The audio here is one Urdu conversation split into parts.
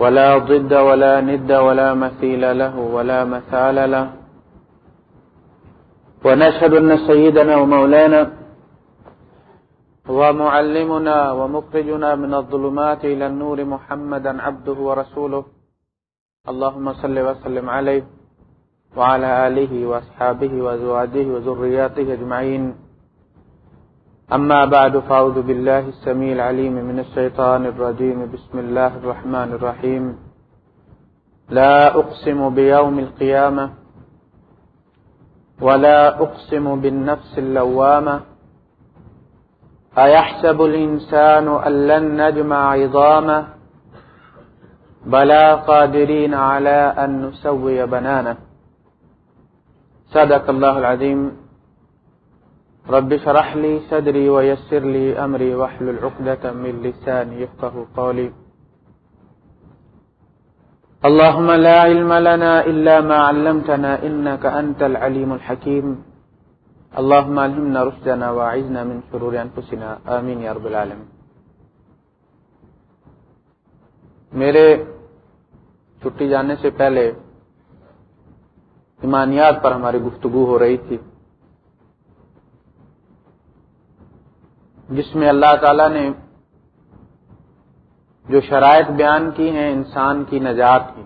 ولا ضد ولا ند ولا مثيل له ولا مثال له. ونشهد أن سيدنا ومولانا ومعلمنا ومخرجنا من الظلمات إلى النور محمدا عبده ورسوله. اللهم صل وسلم عليه وعلى آله وأصحابه وزواجه وذرياته أجمعين. أما بعد، فأعوذ بالله السميع العليم من الشيطان الرجيم. بسم الله الرحمن الرحيم. لا أقسم بيوم القيامة ولا أقسم بالنفس اللوامة. أيحسب الإنسان أن لن نجمع عظامه؟ بلا قادرين على أن نسوي بنانه. صدق الله العظيم. رب شرح لي صدري ويسر لي أمري واحلل عقدة من لساني يفقه قولي. اللهم لا علم لنا إلا ما علمتنا إنك أنت العليم الحكيم. اللهم علمنا رشدنا وعزنا من شرور أنفسنا. آمين يا رب العالمين. میرے چھٹی جانے سے پہلے ایمانیات پر ہماری گفتگو ہو رہی تھی۔ جس میں اللہ تعالی نے جو شرائط بیان کی ہیں، انسان کی نجات کی،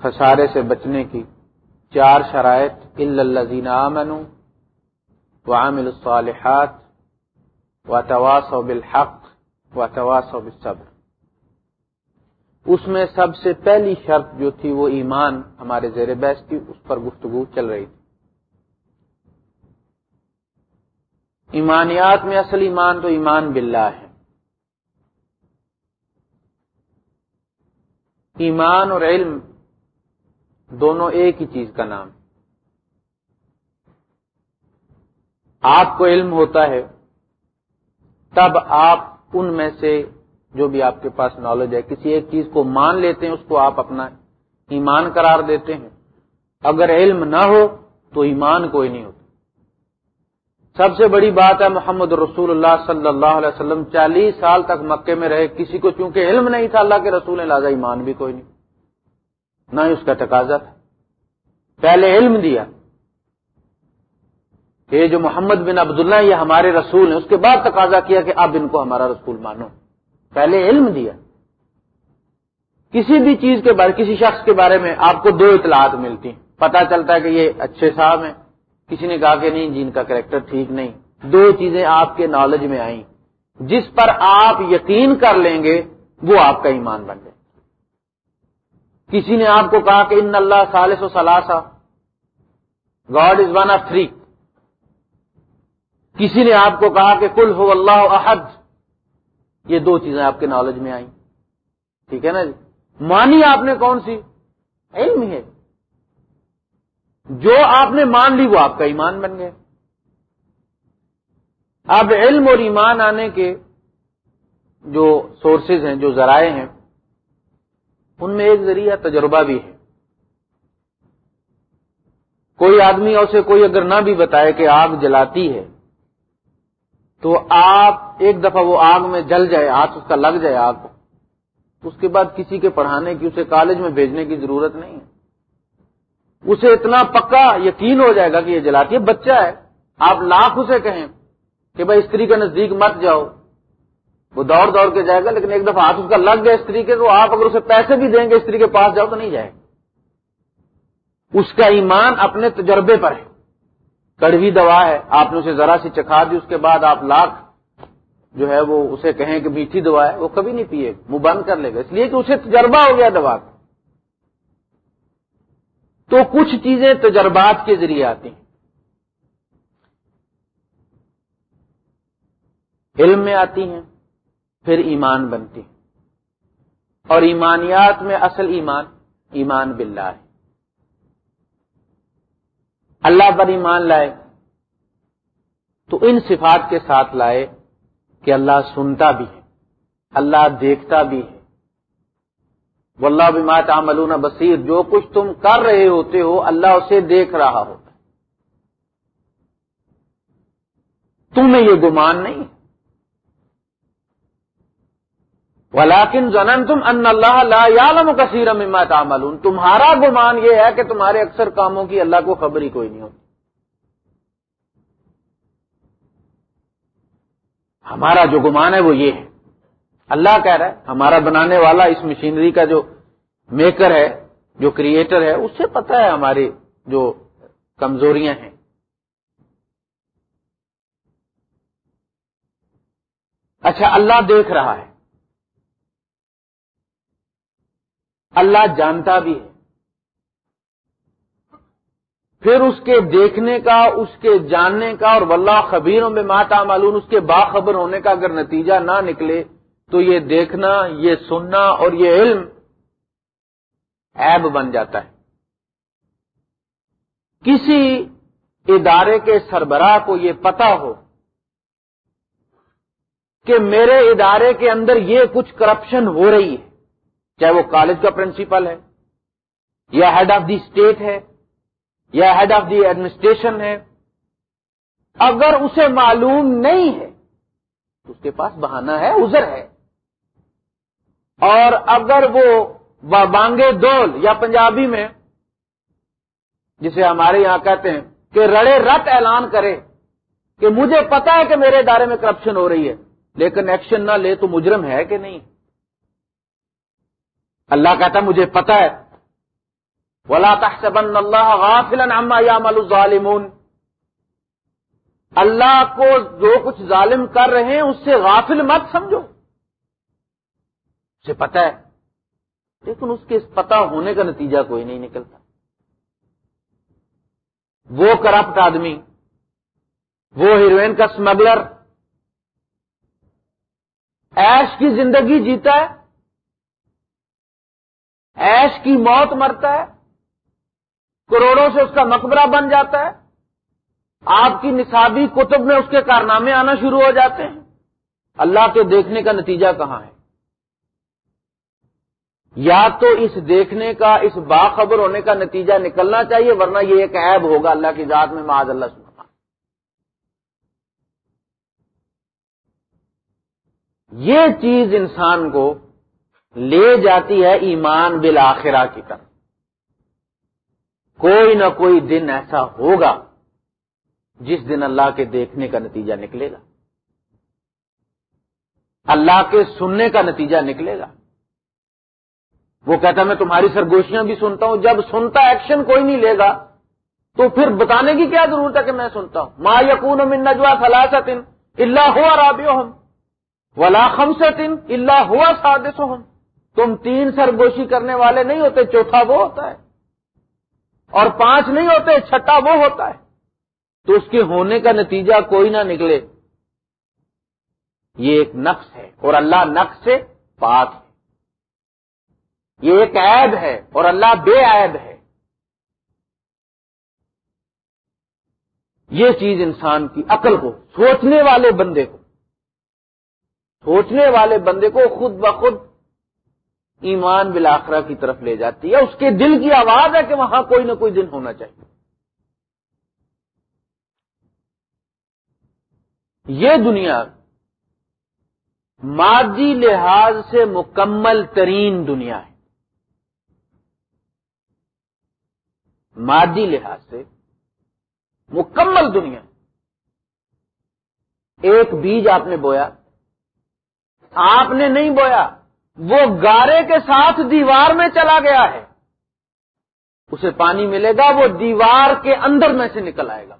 خسارے سے بچنے کی، چار شرائط الزین امن و عامل الصالحات و تواس و بالحق و تواس و بالصبر۔ اس میں سب سے پہلی شرط جو تھی وہ ایمان ہمارے زیر بحث تھی اس پر گفتگو چل رہی تھی۔ ایمانیات میں اصل ایمان تو ایمان باللہ ہے۔ ایمان اور علم دونوں ایک ہی چیز کا نام۔ آپ کو علم ہوتا ہے، تب آپ ان میں سے جو بھی آپ کے پاس نالج ہے، کسی ایک چیز کو مان لیتے ہیں، اس کو آپ اپنا ایمان قرار دیتے ہیں۔ اگر علم نہ ہو تو ایمان کوئی نہیں ہوتا۔ سب سے بڑی بات ہے محمد رسول اللہ صلی اللہ علیہ وسلم چالیس سال تک مکے میں رہے، کسی کو چونکہ علم نہیں تھا، اللہ کے رسول لہٰذا ایمان بھی کوئی نہیں۔ نہ ہی اس کا تقاضا تھا۔ پہلے علم دیا۔ کہ جو محمد بن عبداللہ یہ ہمارے رسول ہیں۔ اس کے بعد تقاضا کیا کہ اب ان کو ہمارا رسول مانو۔ پہلے علم دیا۔ کسی بھی چیز کے بارے، کسی شخص کے بارے میں آپ کو دو اطلاعات ملتی ہیں۔ پتا چلتا ہے کہ یہ اچھے صاحب ہیں۔ کسی نے کہا کہ نہیں جی، جن کا کریکٹر ٹھیک نہیں۔ دو چیزیں آپ کے نالج میں آئیں۔ جس پر آپ یقین کر لیں گے، وہ آپ کا ایمان بن جائے۔ کسی نے آپ کو کہا کہ ان اللہ سالس و سلاسا God is one of three کسی نے آپ کو کہا کہ کل ہو اللہ احد۔ یہ دو چیزیں آپ کے نالج میں آئیں۔ ٹھیک ہے نا جی؟ مانی آپ نے کون سی؟ علم ہے۔ جو آپ نے مان لی وہ آپ کا ایمان بن گئے اب علم اور ایمان آنے کے جو سورسز ہیں، جو ذرائع ہیں، ان میں ایک ذریعہ تجربہ بھی ہے۔ کوئی آدمی اسے کوئی اگر نہ بھی بتائے کہ آگ جلاتی ہے، تو آپ ایک دفعہ وہ آگ میں جل جائے، ہاتھ اس کا لگ جائے آگ اس کے بعد کسی کے پڑھانے کی، اسے کالج میں بھیجنے کی ضرورت نہیں۔ اسے اتنا پکا یقین ہو جائے گا کہ یہ جلاتی ہے، بچہ ہے۔ آپ لاکھ اسے کہیں کہ بھائی استری کے نزدیک مت جاؤ۔ وہ دوڑ دوڑ کے جائے گا، لیکن ایک دفعہ ہاتھ اس کا لگ گیا استری کے، تو آپ اگر اسے پیسے بھی دیں گے استری کے پاس جاؤ تو نہیں جائے۔ اس کا ایمان اپنے تجربے پر ہے۔ کڑوی دوا ہے۔ آپ نے اسے ذرا سی چکھا دی، اس کے بعد آپ لاکھ جو ہے وہ اسے کہیں کہ میٹھی دوا ہے، وہ کبھی نہیں پیے منہ بند کر لے گا۔ اس لیے کہ اسے تجربہ ہو گیا دوا کا۔ تو کچھ چیزیں تجربات کے ذریعے آتی ہیں۔ علم میں آتی ہیں، پھر ایمان بنتی ہیں۔ اور ایمانیات میں اصل ایمان ایمان باللہ ہے۔ اللہ پر ایمان لائے، تو ان صفات کے ساتھ لائے کہ اللہ سنتا بھی ہے، اللہ دیکھتا بھی ہے۔ واللہ بما تعملون بصیر، جو کچھ تم کر رہے ہوتے ہو، اللہ اسے دیکھ رہا ہوتا ہے۔ تمہیں یہ گمان نہیں۔ ولاکن زنن تم ان اللہ لا یعلم کثیر مما تعملون۔ تمہارا گمان یہ ہے کہ تمہارے اکثر کاموں کی اللہ کو خبر ہی کوئی نہیں ہوتی۔ ہمارا جو گمان ہے وہ یہ ہے۔ اللہ کہہ رہا ہے، ہمارا بنانے والا اس مشینری کا جو میکر ہے، جو کریٹر ہے، اس سے پتا ہے ہماری جو کمزوریاں ہیں۔ اچھا اللہ دیکھ رہا ہے۔ اللہ جانتا بھی ہے۔ پھر اس کے دیکھنے کا، اس کے جاننے کا اور واللہ خبیروں میں ماتا معلوم اس کے باخبر ہونے کا اگر نتیجہ نہ نکلے تو یہ دیکھنا، یہ سننا اور یہ علم عیب بن جاتا ہے۔ کسی ادارے کے سربراہ کو یہ پتا ہو کہ میرے ادارے کے اندر یہ کچھ کرپشن ہو رہی ہے، چاہے وہ کالج کا پرنسپل ہے، یا ہیڈ آف دی اسٹیٹ ہے، یا ہیڈ آف دی ایڈمنسٹریشن ہے۔ اگر اسے معلوم نہیں ہے تو اس کے پاس بہانہ ہے ازر ہے۔ اور اگر وہ بانگے دول یا پنجابی میں، جسے ہمارے یہاں کہتے ہیں، کہ رڑے رت اعلان کرے، کہ مجھے پتا ہے کہ میرے ادارے میں کرپشن ہو رہی ہے، لیکن ایکشن نہ لے تو مجرم ہے کہ نہیں؟ اللہ کہتا مجھے پتا ہے۔ ولا تحسبن اللہ غافلا عما يعمل الظالمون۔ اللہ کو جو کچھ ظالم کر رہے ہیں، اس سے غافل مت سمجھو۔ اسے پتا ہے۔ لیکن اس کے پتا ہونے کا نتیجہ کوئی نہیں نکلتا۔ وہ کرپٹ آدمی، وہ ہیروئن کا اسمگلر ایش کی زندگی جیتا ہے۔ ایش کی موت مرتا ہے۔ کروڑوں سے اس کا مقبرہ بن جاتا ہے۔ آپ کی نصابی کتب میں اس کے کارنامے آنا شروع ہو جاتے ہیں۔ اللہ کے دیکھنے کا نتیجہ کہاں ہے؟ یا تو اس دیکھنے کا، اس باخبر ہونے کا نتیجہ نکلنا چاہیے، ورنہ یہ ایک عیب ہوگا اللہ کی ذات میں، معاذ اللہ سنا یہ چیز انسان کو لے جاتی ہے ایمان بالآخرہ کی طرف۔ کوئی نہ کوئی دن ایسا ہوگا جس دن اللہ کے دیکھنے کا نتیجہ نکلے گا۔ اللہ کے سننے کا نتیجہ نکلے گا۔ وہ کہتا میں تمہاری سرگوشیاں بھی سنتا ہوں، جب سنتا ایکشن کوئی نہیں لے گا، تو پھر بتانے کی کیا ضرورت ہے کہ میں سنتا ہوں؟ ما یقون من نجوا فلاست اللہ ہوا رابیو ہم ولا خمسط اللہ ہوا سادس تم تین سرگوشی کرنے والے نہیں ہوتے، چوتھا وہ ہوتا ہے۔ اور پانچ نہیں ہوتے، چھٹا وہ ہوتا ہے۔ تو اس کے ہونے کا نتیجہ کوئی نہ نکلے۔ یہ ایک نقص ہے اور اللہ نقص سے پاک ہے۔ یہ ایک عیب ہے اور اللہ بے عیب ہے۔ یہ چیز انسان کی عقل کو، سوچنے والے بندے کو۔ سوچنے والے بندے کو خود بخود ایمان بلاخرہ کی طرف لے جاتی ہے۔ اس کے دل کی آواز ہے کہ وہاں کوئی نہ کوئی دن ہونا چاہیے۔ یہ دنیا مادی لحاظ سے مکمل ترین دنیا ہے۔ مادی لحاظ سے مکمل دنیا ایک بیج آپ نے بویا آپ نے نہیں بویا وہ گارے کے ساتھ دیوار میں چلا گیا ہے اسے پانی ملے گا وہ دیوار کے اندر میں سے نکل آئے گا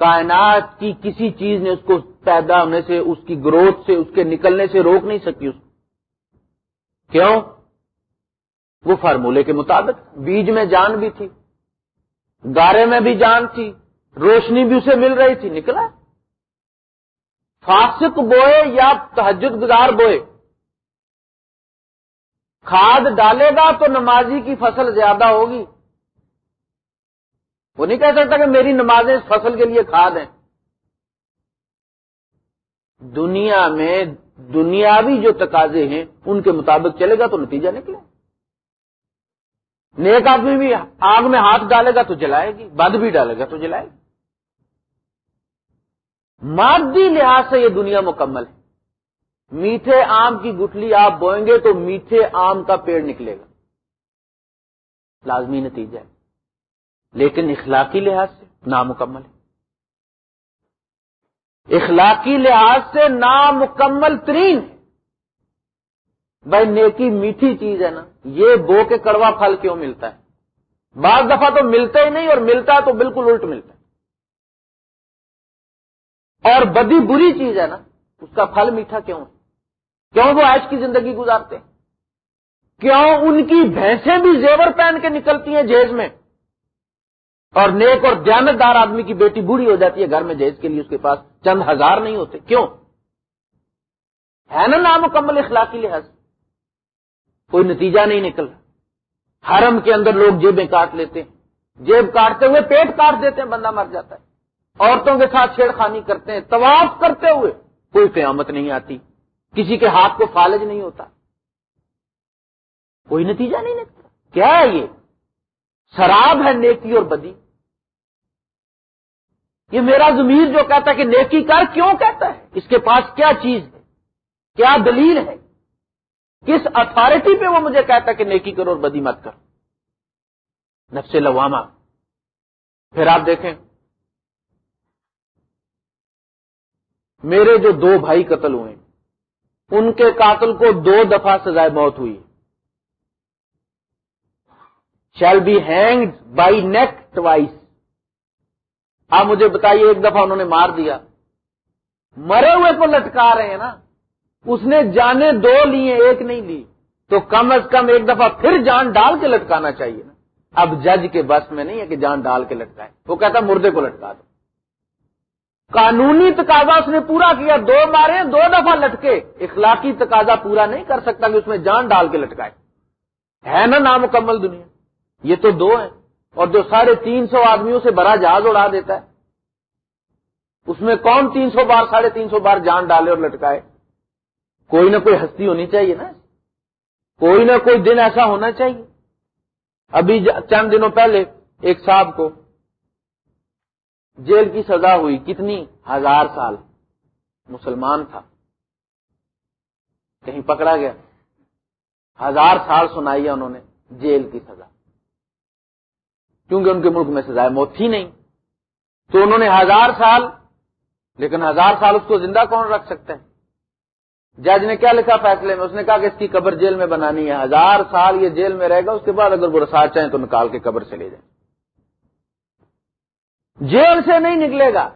کائنات کی کسی چیز نے اس کو پیدا ہونے سے اس کی گروتھ سے اس کے نکلنے سے روک نہیں سکی اس کو۔ کیوں؟ وہ فارمولے کے مطابق بیج میں جان بھی تھی، گارے میں بھی جان تھی، روشنی بھی اسے مل رہی تھی، نکلا۔ فاسق بوئے یا تحجد گزار بوئے؟ کھاد ڈالے گا تو نمازی کی فصل زیادہ ہوگی۔ وہ نہیں کہہ سکتا کہ میری نمازیں اس فصل کے لیے کھاد ہیں۔ دنیا میں دنیاوی جو تقاضے ہیں، ان کے مطابق چلے گا تو نتیجہ نکلے نیک آدمی بھی آگ میں ہاتھ ڈالے گا تو جلائے گی، بد بھی ڈالے گا تو جلائے گی۔ مادی لحاظ سے یہ دنیا مکمل ہے۔ میٹھے آم کی گٹلی آپ بوئیں گے تو میٹھے آم کا پیڑ نکلے گا۔ لازمی نتیجہ ہے۔ لیکن اخلاقی لحاظ سے نامکمل ہے۔ اخلاقی لحاظ سے نامکمل ترین ہے بھائی نیکی میٹھی چیز ہے نا، یہ بو کے کڑوا پھل کیوں ملتا ہے؟ بعض دفعہ تو ملتا ہی نہیں اور ملتا ہے تو بالکل الٹ ملتا ہے۔ اور بدی بری چیز ہے نا، اس کا پھل میٹھا کیوں ہے؟ کیوں وہ آج کی زندگی گزارتے ہیں؟ کیوں ان کی بھینسیں بھی زیور پہن کے نکلتی ہیں جیز میں؟ اور نیک اور دیانتدار آدمی کی بیٹی بوڑھی ہو جاتی ہے گھر میں جیز کے لیے، اس کے پاس چند ہزار نہیں ہوتے، کیوں؟ ہے نا نامکمل اخلاقی لحاظ۔ کوئی نتیجہ نہیں نکل رہا۔ حرم کے اندر لوگ جیبیں کاٹ لیتے ہیں۔ جیب کاٹتے ہوئے پیٹ کاٹ دیتے ہیں، بندہ مر جاتا ہے۔ عورتوں کے ساتھ چھیڑ خانی کرتے ہیں، طواف کرتے ہوئے کوئی قیامت نہیں آتی۔ کسی کے ہاتھ کو فالج نہیں ہوتا۔ کوئی نتیجہ نہیں نکلتا۔ کیا ہے یہ؟ شراب ہے نیکی اور بدی۔ یہ میرا ضمیر جو کہتا ہے کہ نیکی کر کیوں کہتا ہے؟ اس کے پاس کیا چیز ہے؟ کیا دلیل ہے؟ کس اتارٹی پہ وہ مجھے کہتا کہ نیکی کرو اور بدی مت کرو نفس لوامہ۔ پھر آپ دیکھیں۔ میرے جو دو بھائی قتل ہوئے ان کے قاتل کو دو دفعہ سزائے موت ہوئی۔ Shall be hang by neck twice آپ مجھے بتائیے، ایک دفعہ انہوں نے مار دیا۔ مرے ہوئے کو لٹکا رہے ہیں نا۔ اس نے جانے دو لیے ایک نہیں لی۔ تو کم از کم ایک دفعہ پھر جان ڈال کے لٹکانا چاہیے نا۔ اب جج کے بس میں نہیں ہے کہ جان ڈال کے لٹکائے وہ کہتا مردے کو لٹکا دو۔ قانونی تقاضا اس نے پورا کیا، دو مارے، دو دفعہ لٹکے۔ اخلاقی تقاضا پورا نہیں کر سکتا کہ اس میں جان ڈال کے لٹکائے۔ ہے نا نامکمل دنیا۔ یہ تو دو ہیں۔ اور جو ساڑھے تین سو آدمیوں سے بڑا جہاز اڑا دیتا ہے، اس میں کون تین سو بار، ساڑھے تین سو بار جان ڈالے اور لٹکائے؟ کوئی نہ کوئی ہستی ہونی چاہیے نا کوئی نہ کوئی دن ایسا ہونا چاہیے ابھی چند دنوں پہلے ایک صاحب کو جیل کی سزا ہوئی، کتنی؟ ہزار سال۔ مسلمان تھا۔ کہیں پکڑا گیا۔ ہزار سال سنائی ہے انہوں نے جیل کی سزا۔ کیونکہ ان کے ملک میں سزائے موت تھی نہیں۔ تو انہوں نے ہزار سال، لیکن ہزار سال اس کو زندہ کون رکھ سکتا ہے؟ جج نے کیا لکھا فیصلے میں؟ اس نے کہا کہ اس کی قبر جیل میں بنانی ہے۔ ہزار سال یہ جیل میں رہے گا اس کے بعد اگر وہ رسا چاہیں تو نکال کے قبر سے لے جائیں۔ جیل سے نہیں نکلے گا۔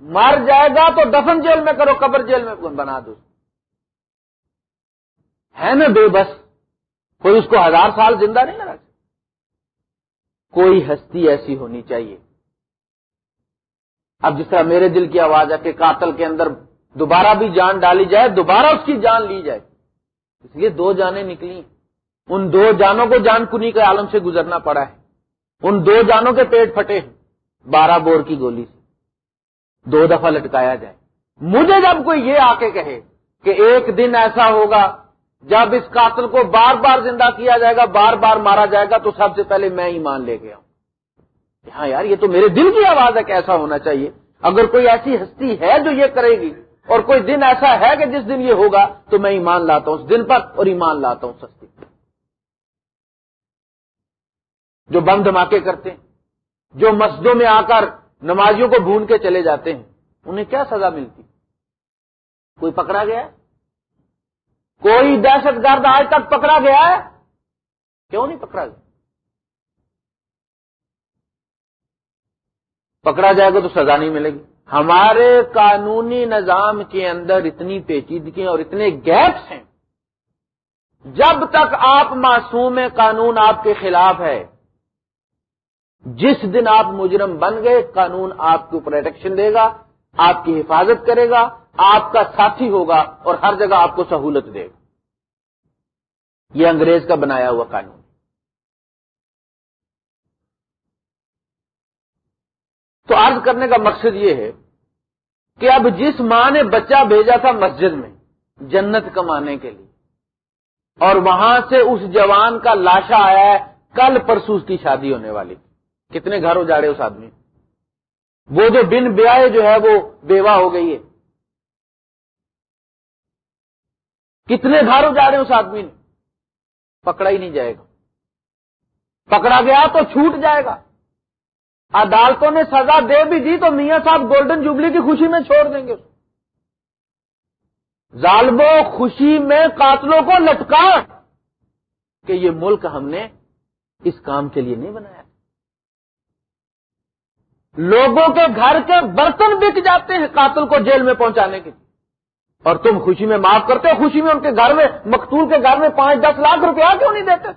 مر جائے گا تو دفن جیل میں کرو، قبر جیل میں بنا دو۔ ہے نا بے بس؟ کوئی اس کو ہزار سال زندہ نہیں رکھ کوئی ہستی ایسی ہونی چاہیے۔ اب جس طرح میرے دل کی آواز ہے کہ قاتل کے اندر دوبارہ بھی جان ڈالی جائے، دوبارہ اس کی جان لی جائے۔ اس لیے دو جانیں نکلی۔ ان دو جانوں کو جان کنی کے عالم سے گزرنا پڑا ہے۔ ان دو جانوں کے پیٹ پھٹے بارہ بور کی گولی سے۔ دو دفعہ لٹکایا جائے۔ مجھے جب کوئی یہ آ کے کہے کہ ایک دن ایسا ہوگا، جب اس قاتل کو بار بار زندہ کیا جائے گا، بار بار مارا جائے گا، تو سب سے پہلے میں ایمان لے گیا ہوں ہاں یار، یہ تو میرے دل کی آواز ہے کہ ایسا ہونا چاہیے۔ اگر کوئی ایسی ہستی ہے جو یہ کرے گی اور کوئی دن ایسا ہے کہ جس دن یہ ہوگا تو میں ایمان لاتا ہوں اس دن پر اور ایمان لاتا ہوں سستی جو بم دھماکے کرتے ہیں، جو مسجدوں میں آ کر نمازیوں کو بھون کے چلے جاتے ہیں، انہیں کیا سزا ملتی؟ کوئی پکڑا گیا کوئی دہشت گرد آج تک پکڑا گیا ہے؟ کیوں نہیں پکڑا گیا؟ پکڑا جائے گا تو سزا نہیں ملے گی۔ ہمارے قانونی نظام کے اندر اتنی پیچیدگی اور اتنے گیپس ہیں۔ جب تک آپ معصوم قانون آپ کے خلاف ہے، جس دن آپ مجرم بن گئے، قانون آپ کو پروٹیکشن دے گا، آپ کی حفاظت کرے گا، آپ کا ساتھی ہوگا اور ہر جگہ آپ کو سہولت دے گا۔ یہ انگریز کا بنایا ہوا قانون۔ تو عرض کرنے کا مقصد یہ ہے کہ اب جس ماں نے بچہ بھیجا تھا مسجد میں جنت کمانے کے لیے، اور وہاں سے اس جوان کا لاشا آیا ہے، کل پرسوس کی شادی ہونے والی کتنے گھر اجاڑے اس آدمی وہ جو بن بیاہ جو ہے، وہ بیوہ ہو گئی ہے۔ کتنے گھر اجاڑے اس آدمی نے۔ پکڑا ہی نہیں جائے گا۔ پکڑا گیا تو چھوٹ جائے گا۔ عدالتوں نے سزا دے بھی دی تو میاں صاحب گولڈن جوبلی کی خوشی میں چھوڑ دیں گے۔ ظالمو خوشی میں قاتلوں کو لٹکا کہ یہ ملک ہم نے اس کام کے لیے نہیں بنایا۔ لوگوں کے گھر کے برتن بک جاتے ہیں قاتل کو جیل میں پہنچانے کے۔ لیے اور تم خوشی میں معاف کرتے ہو، خوشی میں ان کے گھر میں، مقتول کے گھر میں پانچ دس لاکھ روپیہ کیوں نہیں دیتے؟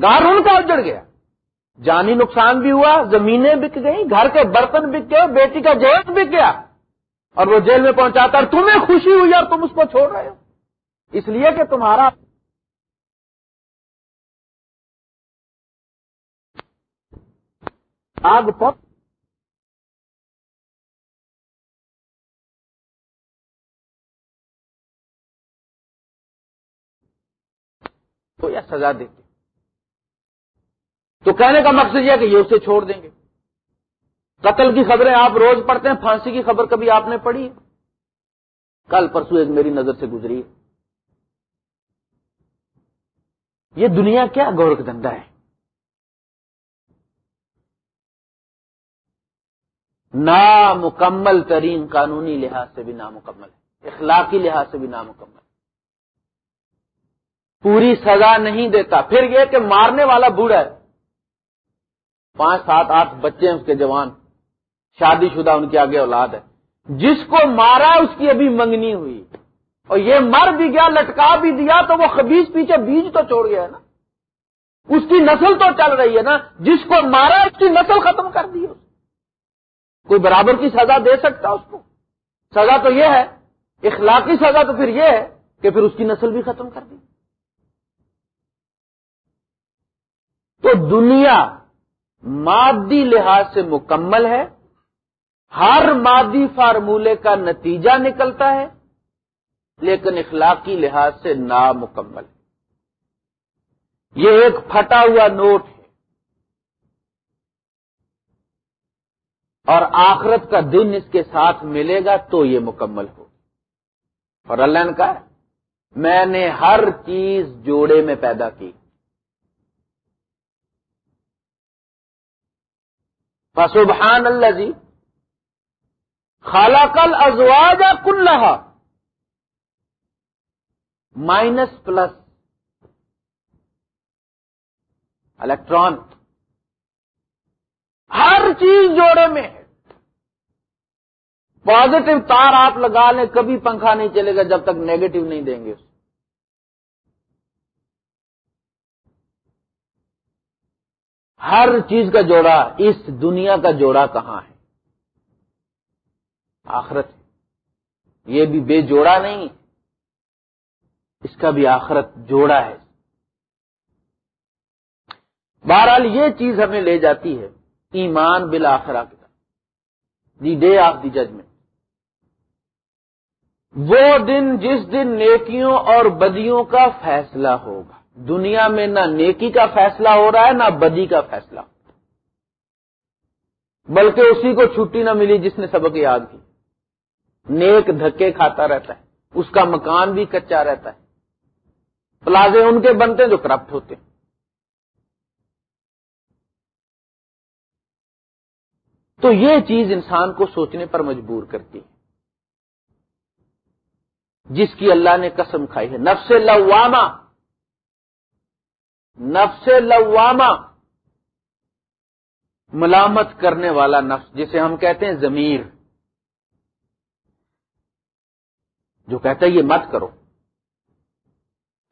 گھر ان کا اجڑ گیا۔ جانی نقصان بھی ہوا، زمینیں بک گئی گھر کے برتن بک گئے، بیٹی کا جیل بک گیا۔ اور وہ جیل میں پہنچاتا اور تمہیں خوشی ہوئی اور تم اس کو چھوڑ رہے ہو۔ اس لیے کہ تمہارا آگ پک تو یا سزا دیتے تو کہنے کا مقصد یہ کہ یہ اسے چھوڑ دیں گے۔ قتل کی خبریں آپ روز پڑھتے ہیں، پھانسی کی خبر کبھی آپ نے پڑھی کل پرسوں ایک میری نظر سے گزری یہ دنیا کیا گورکھ دندا ہے؟ نامکمل ترین قانونی لحاظ سے بھی نامکمل ہے۔ اخلاقی لحاظ سے بھی نامکمل۔ پوری سزا نہیں دیتا۔ پھر یہ کہ مارنے والا بوڑھا ہے۔ پانچ، سات، آٹھ بچے ہیں اس کے جوان۔ شادی شدہ ان کے آگے اولاد ہے۔ جس کو مارا اس کی ابھی منگنی ہوئی۔ اور یہ مر بھی گیا، لٹکا بھی دیا، تو وہ خبیز پیچھے بیج تو چھوڑ گیا ہے نا۔ اس کی نسل تو چل رہی ہے نا۔ جس کو مارا، اس کی نسل ختم کر دی کوئی برابر کی سزا دے سکتا اس کو؟ سزا تو یہ ہے۔ اخلاقی سزا تو پھر یہ ہے کہ پھر اس کی نسل بھی ختم کر دی۔ تو دنیا مادی لحاظ سے مکمل ہے۔ ہر مادی فارمولے کا نتیجہ نکلتا ہے، لیکن اخلاقی لحاظ سے نامکمل۔ ہے یہ ایک پھٹا ہوا نوٹ ہے۔ اور آخرت کا دن اس کے ساتھ ملے گا تو یہ مکمل ہو۔ اور اللہ نے کہا، میں نے ہر چیز جوڑے میں پیدا کی۔ فسبحان اللہ جی خالہ کل ازواج کل مائنس پلس الیکٹران ہر چیز جوڑے میں ہے۔ پازیٹو تار آپ لگا لیں، کبھی پنکھا نہیں چلے گا جب تک نیگیٹو نہیں دیں گے اس ہر چیز کا جوڑا اس دنیا کا جوڑا کہاں ہے؟ آخرت یہ بھی بے جوڑا نہیں، اس کا بھی آخرت جوڑا ہے۔ بہرحال یہ چیز ہمیں لے جاتی ہے ایمان بلا آخرا the day of the judgment. وہ دن جس دن نیکیوں اور بدیوں کا فیصلہ ہوگا۔ دنیا میں نہ نیکی کا فیصلہ ہو رہا ہے، نہ بدی کا فیصلہ۔ بلکہ اسی کو چھٹی نہ ملی جس نے سبق یاد کی۔ نیک دھکے کھاتا رہتا ہے، اس کا مکان بھی کچا رہتا ہے۔ پلازے ان کے بنتے ہیں جو کرپٹ ہوتے ہیں۔ تو یہ چیز انسان کو سوچنے پر مجبور کرتی ہے۔ جس کی اللہ نے قسم کھائی ہے۔ نفس لواما نفس لواما ملامت کرنے والا نفس، جسے ہم کہتے ہیں ضمیر۔ جو کہتا ہے یہ مت کرو،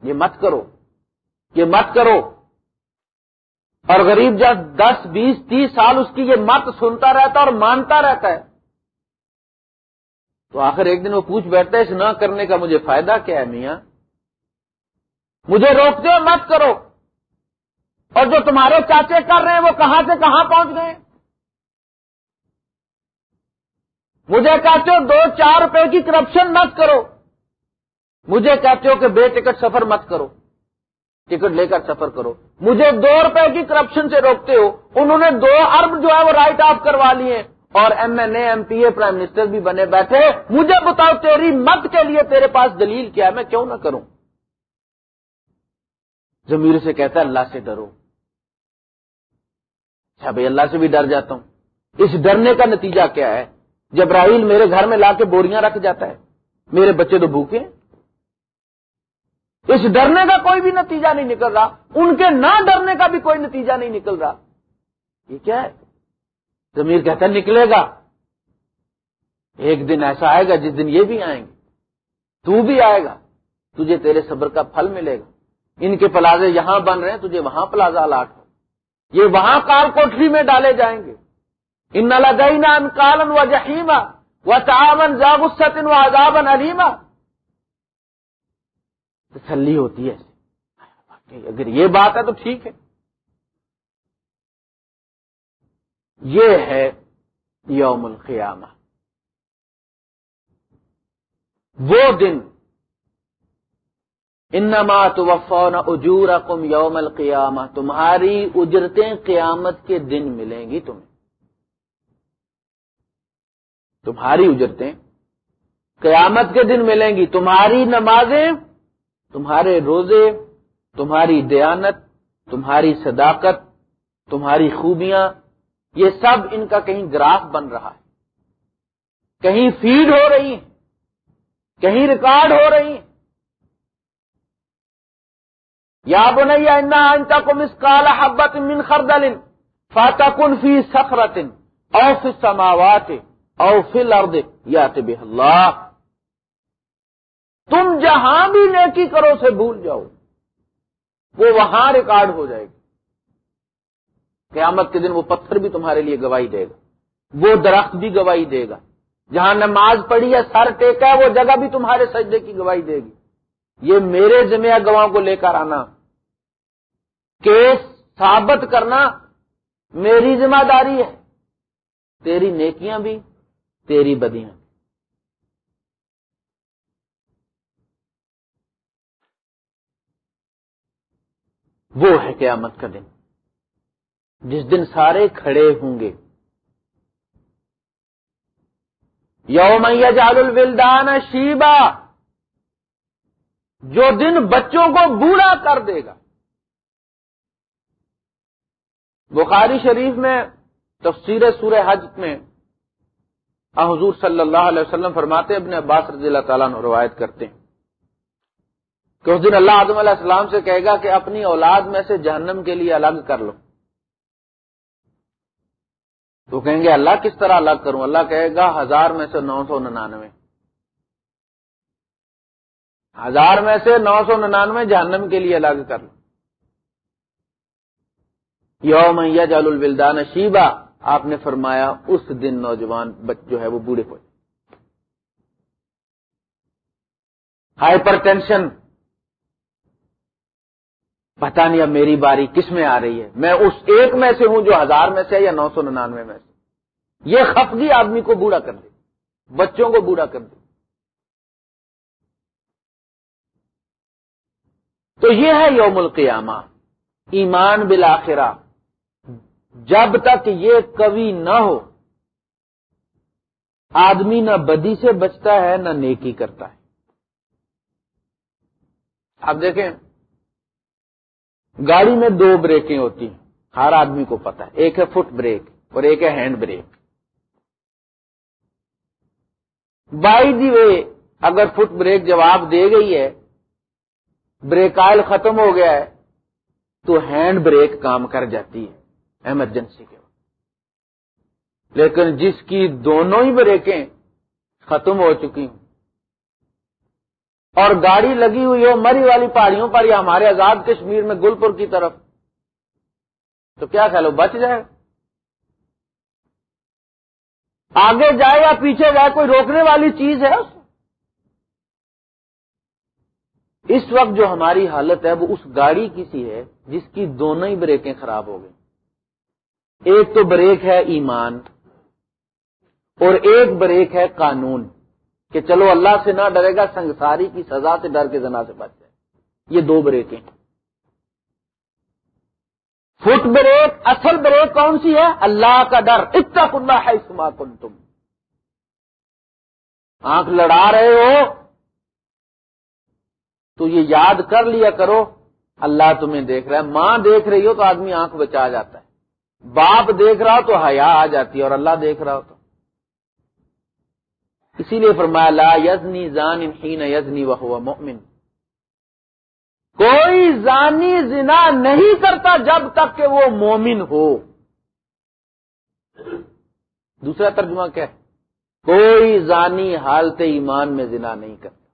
یہ مت کرو، یہ مت کرو۔ اور غریب جب دس، بیس، تیس سال اس کی یہ مت سنتا رہتا اور مانتا رہتا ہے، تو آخر ایک دن وہ پوچھ بیٹھتا ہے، اس نہ کرنے کا مجھے فائدہ کیا ہے میاں؟ مجھے روکتے ہو مت کرو۔ اور جو تمہارے چاچے کر رہے ہیں وہ کہاں سے کہاں پہنچ گئے؟ مجھے کہتے ہو دو چار روپے کی کرپشن مت کرو۔ مجھے کہتے ہو کہ بے ٹکٹ سفر مت کرو۔ ٹکٹ لے کر سفر کرو۔ مجھے دو روپے کی کرپشن سے روکتے ہو۔ انہوں نے دو ارب جو ہے وہ رائٹ آف کروا لیے۔ اور M N A, M P A prime minister بھی بنے بیٹھے۔ مجھے بتاؤ تیری مت کے لیے تیرے پاس دلیل کیا ہے؟ میں کیوں نہ کروں؟ زمیر سے کہتا ہے اللہ سے ڈرو۔ اچھا بھائی، اللہ سے بھی ڈر جاتا ہوں۔ اس ڈرنے کا نتیجہ کیا ہے؟ جبرائیل میرے گھر میں لا کے بوریاں رکھ جاتا ہے۔ میرے بچے تو بھوکے اس ڈرنے کا کوئی بھی نتیجہ نہیں نکل رہا۔ ان کے نہ ڈرنے کا بھی کوئی نتیجہ نہیں نکل رہا۔ یہ کیا ہے؟ زمیر کہتا ہے، نکلے گا۔ ایک دن ایسا آئے گا، جس دن یہ بھی آئیں گے۔ تو بھی آئے گا۔ تجھے تیرے صبر کا پھل ملے گا۔ ان کے پلازے یہاں بن رہے ہیں، تجھے وہاں پلازا لاٹ۔ یہ وہاں کال کوٹری میں ڈالے جائیں گے۔ ان لگئی ان کالن و جہیما و تعاون زابن و عذابن علیما تسلی ہوتی ہے۔ اگر یہ بات ہے تو ٹھیک ہے۔ یہ ہے یوم القیامہ۔ وہ دن انما توفون اجورکم یوم القیامہ، تمہاری اجرتیں قیامت کے دن ملیں گی تمہیں۔ تمہاری اجرتیں قیامت کے دن ملیں گی، تمہاری نمازیں، تمہارے روزے، تمہاری دیانت، تمہاری صداقت، تمہاری خوبیاں، یہ سب ان کا کہیں گراف بن رہا ہے۔ کہیں فیڈ ہو رہی ہیں، کہیں ریکارڈ ہو رہی ہیں۔ یا بنیا انتا کو مس کالا حبت من خردل فاتح کن فی سخرت اوف سماوات او فل ارد یا طب اللہ تم جہاں بھی نیکی کرو سے بھول جاؤ، وہ وہاں ریکارڈ ہو جائے گی۔ قیامت کے دن وہ پتھر بھی تمہارے لیے گواہی دے گا، وہ درخت بھی گواہی دے گا۔ جہاں نماز پڑھی ہے، سر ٹیکا ہے، وہ جگہ بھی تمہارے سجدے کی گواہی دے گی۔ یہ میرے ذمہ گواہوں کو لے کر آنا۔ کیس ثابت کرنا میری ذمہ داری ہے۔ تیری نیکیاں بھی، تیری بدیاں۔ وہ ہے قیامت کا دن، جس دن سارے کھڑے ہوں گے۔ یوم جال الولدان شیبا۔ جو دن بچوں کو بوڑھا کر دے گا۔ بخاری شریف میں تفسیر سورہ حج میں حضور صلی اللہ علیہ وسلم فرماتے اپنے عباس رضی اللہ تعالیٰ نے روایت کرتے ہیں۔ کہ اس دن اللہ آدم علیہ السلام سے کہے گا کہ اپنی اولاد میں سے جہنم کے لیے الگ کر لو۔ تو کہیں گے، اللہ کس طرح الگ کروں؟ اللہ کہے گا، ہزار میں سے نو سو ننانوے۔ ہزار میں سے نو سو ننانوے جہنم کے لیے الگ کر لو۔ یوم جال البلدان شیبا، آپ نے فرمایا اس دن نوجوان جو ہے وہ بوڑھے ہوئے ہائپر ٹینشن پتا نہیں اب میری باری کس میں آ رہی ہے۔ میں اس ایک میں سے ہوں جو ہزار میں سے یا نو سو ننانوے میں سے۔ یہ خفگی آدمی کو بوڑھا کر دے۔ بچوں کو بوڑھا کر دے۔ تو یہ ہے یوم القیامہ، ایمان بالآخرہ۔ جب تک یہ کبھی نہ ہو، آدمی نہ بدی سے بچتا ہے، نہ نیکی کرتا ہے۔ آپ دیکھیں، گاڑی میں دو بریکیں ہوتی ہیں، ہر آدمی کو پتا ہے۔ ایک ہے فٹ بریک اور ایک ہے hand brake. By the way, اگر فٹ بریک جواب دے گئی ہے بریک آئل ختم ہو گیا ہے، تو ہینڈ بریک کام کر جاتی ہے ایمرجنسی کے وقت۔ لیکن جس کی دونوں ہی بریکیں ختم ہو چکی ہوں، اور گاڑی لگی ہوئی ہو مری والی پہاڑیوں پر یا ہمارے آزاد کشمیر میں گلپور کی طرف، تو کیا خیال ہو بچ جائے؟ آگے جائے یا پیچھے جائے، کوئی روکنے والی چیز ہے اس وقت جو ہماری حالت ہے وہ اس گاڑی کی سی ہے جس کی دونوں ہی بریکیں خراب ہو گئی ایک تو بریک ہے ایمان اور ایک بریک ہے قانون کہ چلو اللہ سے نہ ڈرے گا، سنگساری کی سزا سے ڈر کے زنا سے بچ جائے۔ یہ دو بریکیں فٹ بریک، اصل بریک کون سی ہے؟ اللہ کا ڈر۔ اتنا اللہ ہے اسما کن تم آنکھ لڑا رہے ہو تو یہ یاد کر لیا کرو، اللہ تمہیں دیکھ رہا ہے۔ ماں دیکھ رہی ہو تو آدمی آنکھ بچا جاتا ہے۔ باپ دیکھ رہا ہو تو حیا آ جاتی ہے اور اللہ دیکھ رہا ہو تو۔ اسی لیے فرمایا، لا یزنی زان حین یزنی وہ مؤمن۔ کوئی زانی زنا نہیں کرتا جب تک کہ وہ مومن ہو۔ دوسرا ترجمہ کیا ہے؟ کوئی زانی حالت ایمان میں زنا نہیں کرتا۔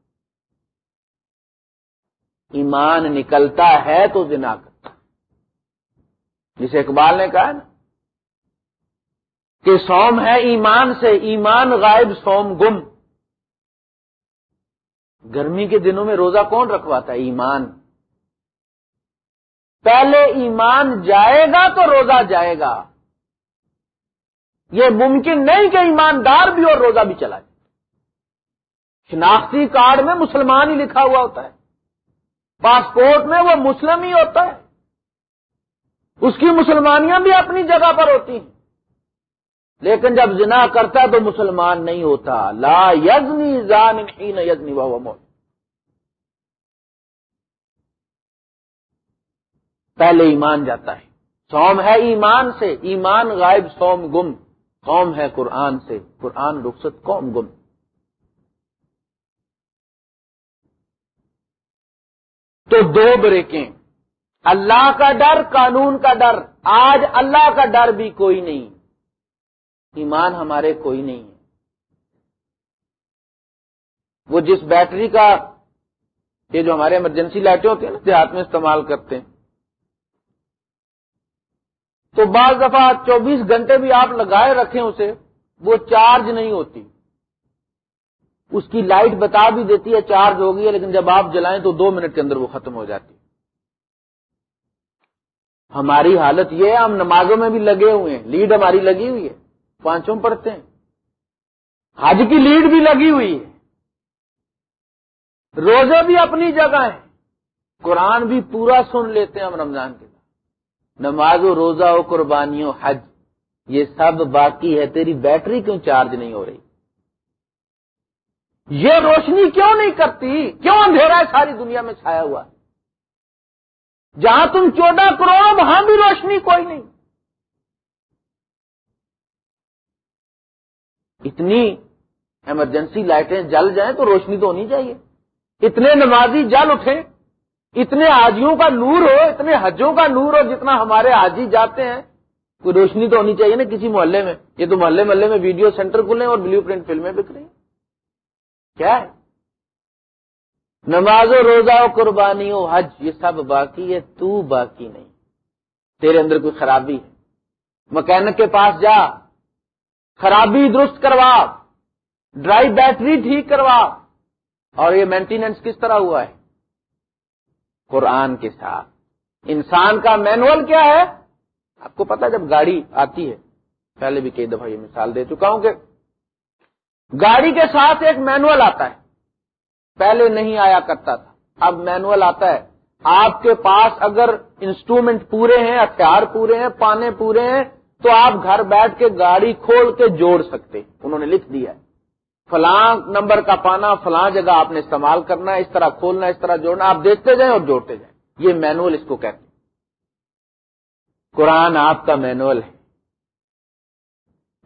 ایمان نکلتا ہے تو زنا کرتا جسے اقبال نے کہا نا کہ سوم ہے ایمان سے، ایمان غائب، سوم گم۔ گرمی کے دنوں میں روزہ کون رکھواتا ہے؟ ایمان۔ پہلے ایمان جائے گا تو روزہ جائے گا۔ یہ ممکن نہیں کہ ایماندار بھی اور روزہ بھی چلا جائے شناختی کارڈ میں مسلمان ہی لکھا ہوا ہوتا ہے۔ پاسپورٹ میں وہ مسلم ہی ہوتا ہے۔ اس کی مسلمانیاں بھی اپنی جگہ پر ہوتی ہیں۔ لیکن جب زنا کرتا ہے تو مسلمان نہیں ہوتا۔ لا یزنی زان یزنی وہ موت۔ پہلے ایمان جاتا ہے۔ سوم ہے ایمان سے۔ ایمان غائب، سوم گم۔ قوم ہے قرآن سے۔ قرآن رخصت، قوم گم۔ تو دو بریکیں۔ اللہ کا ڈر، قانون کا ڈر۔ آج اللہ کا ڈر بھی کوئی نہیں۔ ایمان ہمارے کوئی نہیں ہے۔ وہ جس بیٹری کا یہ جو ہمارے ایمرجنسی لائٹیں ہوتی ہیں نا، دیہات میں استعمال کرتے ہیں۔ تو بعض دفعہ چوبیس گھنٹے بھی آپ لگائے رکھیں اسے، وہ چارج نہیں ہوتی۔ اس کی لائٹ بتا بھی دیتی ہے چارج ہو گئی ہے، لیکن جب آپ جلائیں تو دو منٹ کے اندر وہ ختم ہو جاتی ہماری حالت یہ ہے، ہم نمازوں میں بھی لگے ہوئے ہیں۔ لیڈ ہماری لگی ہوئی ہے، پانچوں پڑھتے ہیں۔ حج کی لیڈ بھی لگی ہوئی ہے۔ روزے بھی اپنی جگہ ہیں۔ قرآن بھی پورا سن لیتے ہیں ہم رمضان کے نماز و روزہ و قربانیوں، حج، یہ سب باقی ہے۔ تیری بیٹری کیوں چارج نہیں ہو رہی؟ یہ روشنی کیوں نہیں کرتی؟ کیوں اندھیرا ہے ساری دنیا میں چھایا ہوا جہاں تم چودہ کروڑ وہاں بھی روشنی کوئی نہیں۔ اتنی ایمرجنسی لائٹیں جل جائیں تو روشنی تو ہونی چاہیے۔ اتنے نمازی جل اٹھے اتنے آجیوں کا نور ہو، اتنے حجوں کا نور ہو جتنا ہمارے آجی جاتے ہیں۔ کوئی روشنی تو ہونی چاہیے نا کسی محلے میں؟ یہ تو محلے محلے میں ویڈیو سینٹر کھلے اور بلیو پرنٹ فلمیں بک رہی ہیں۔ کیا ہے؟ نماز و روزہ و قربانی و حج، یہ سب باقی ہے، تو باقی نہیں۔ تیرے اندر کوئی خرابی ہے؟ مکینک کے پاس جا، خرابی درست کروا، ڈرائی بیٹری ٹھیک کروا، اور یہ مینٹیننس کس طرح ہوا ہے؟ قرآن کے ساتھ۔ انسان کا مینوئل کیا ہے؟ آپ کو پتا جب گاڑی آتی ہے، پہلے بھی کئی دفعہ یہ مثال دے چکا ہوں کہ گاڑی کے ساتھ ایک مینوئل آتا ہے۔ پہلے نہیں آیا کرتا تھا، اب مینوئل آتا ہے۔ آپ کے پاس اگر انسٹرومنٹ پورے ہیں، ہتھیار پورے ہیں، پانے پورے ہیں، تو آپ گھر بیٹھ کے گاڑی کھول کے جوڑ سکتے۔ انہوں نے لکھ دیا ہے۔ فلاں نمبر کا پانا، فلاں جگہ آپ نے استعمال کرنا ہے اس طرح کھولنا، اس طرح جوڑنا، آپ دیکھتے جائیں اور جوڑتے جائیں۔ یہ مینوئل اس کو کہتے ہیں۔ قرآن آپ کا مینوئل ہے۔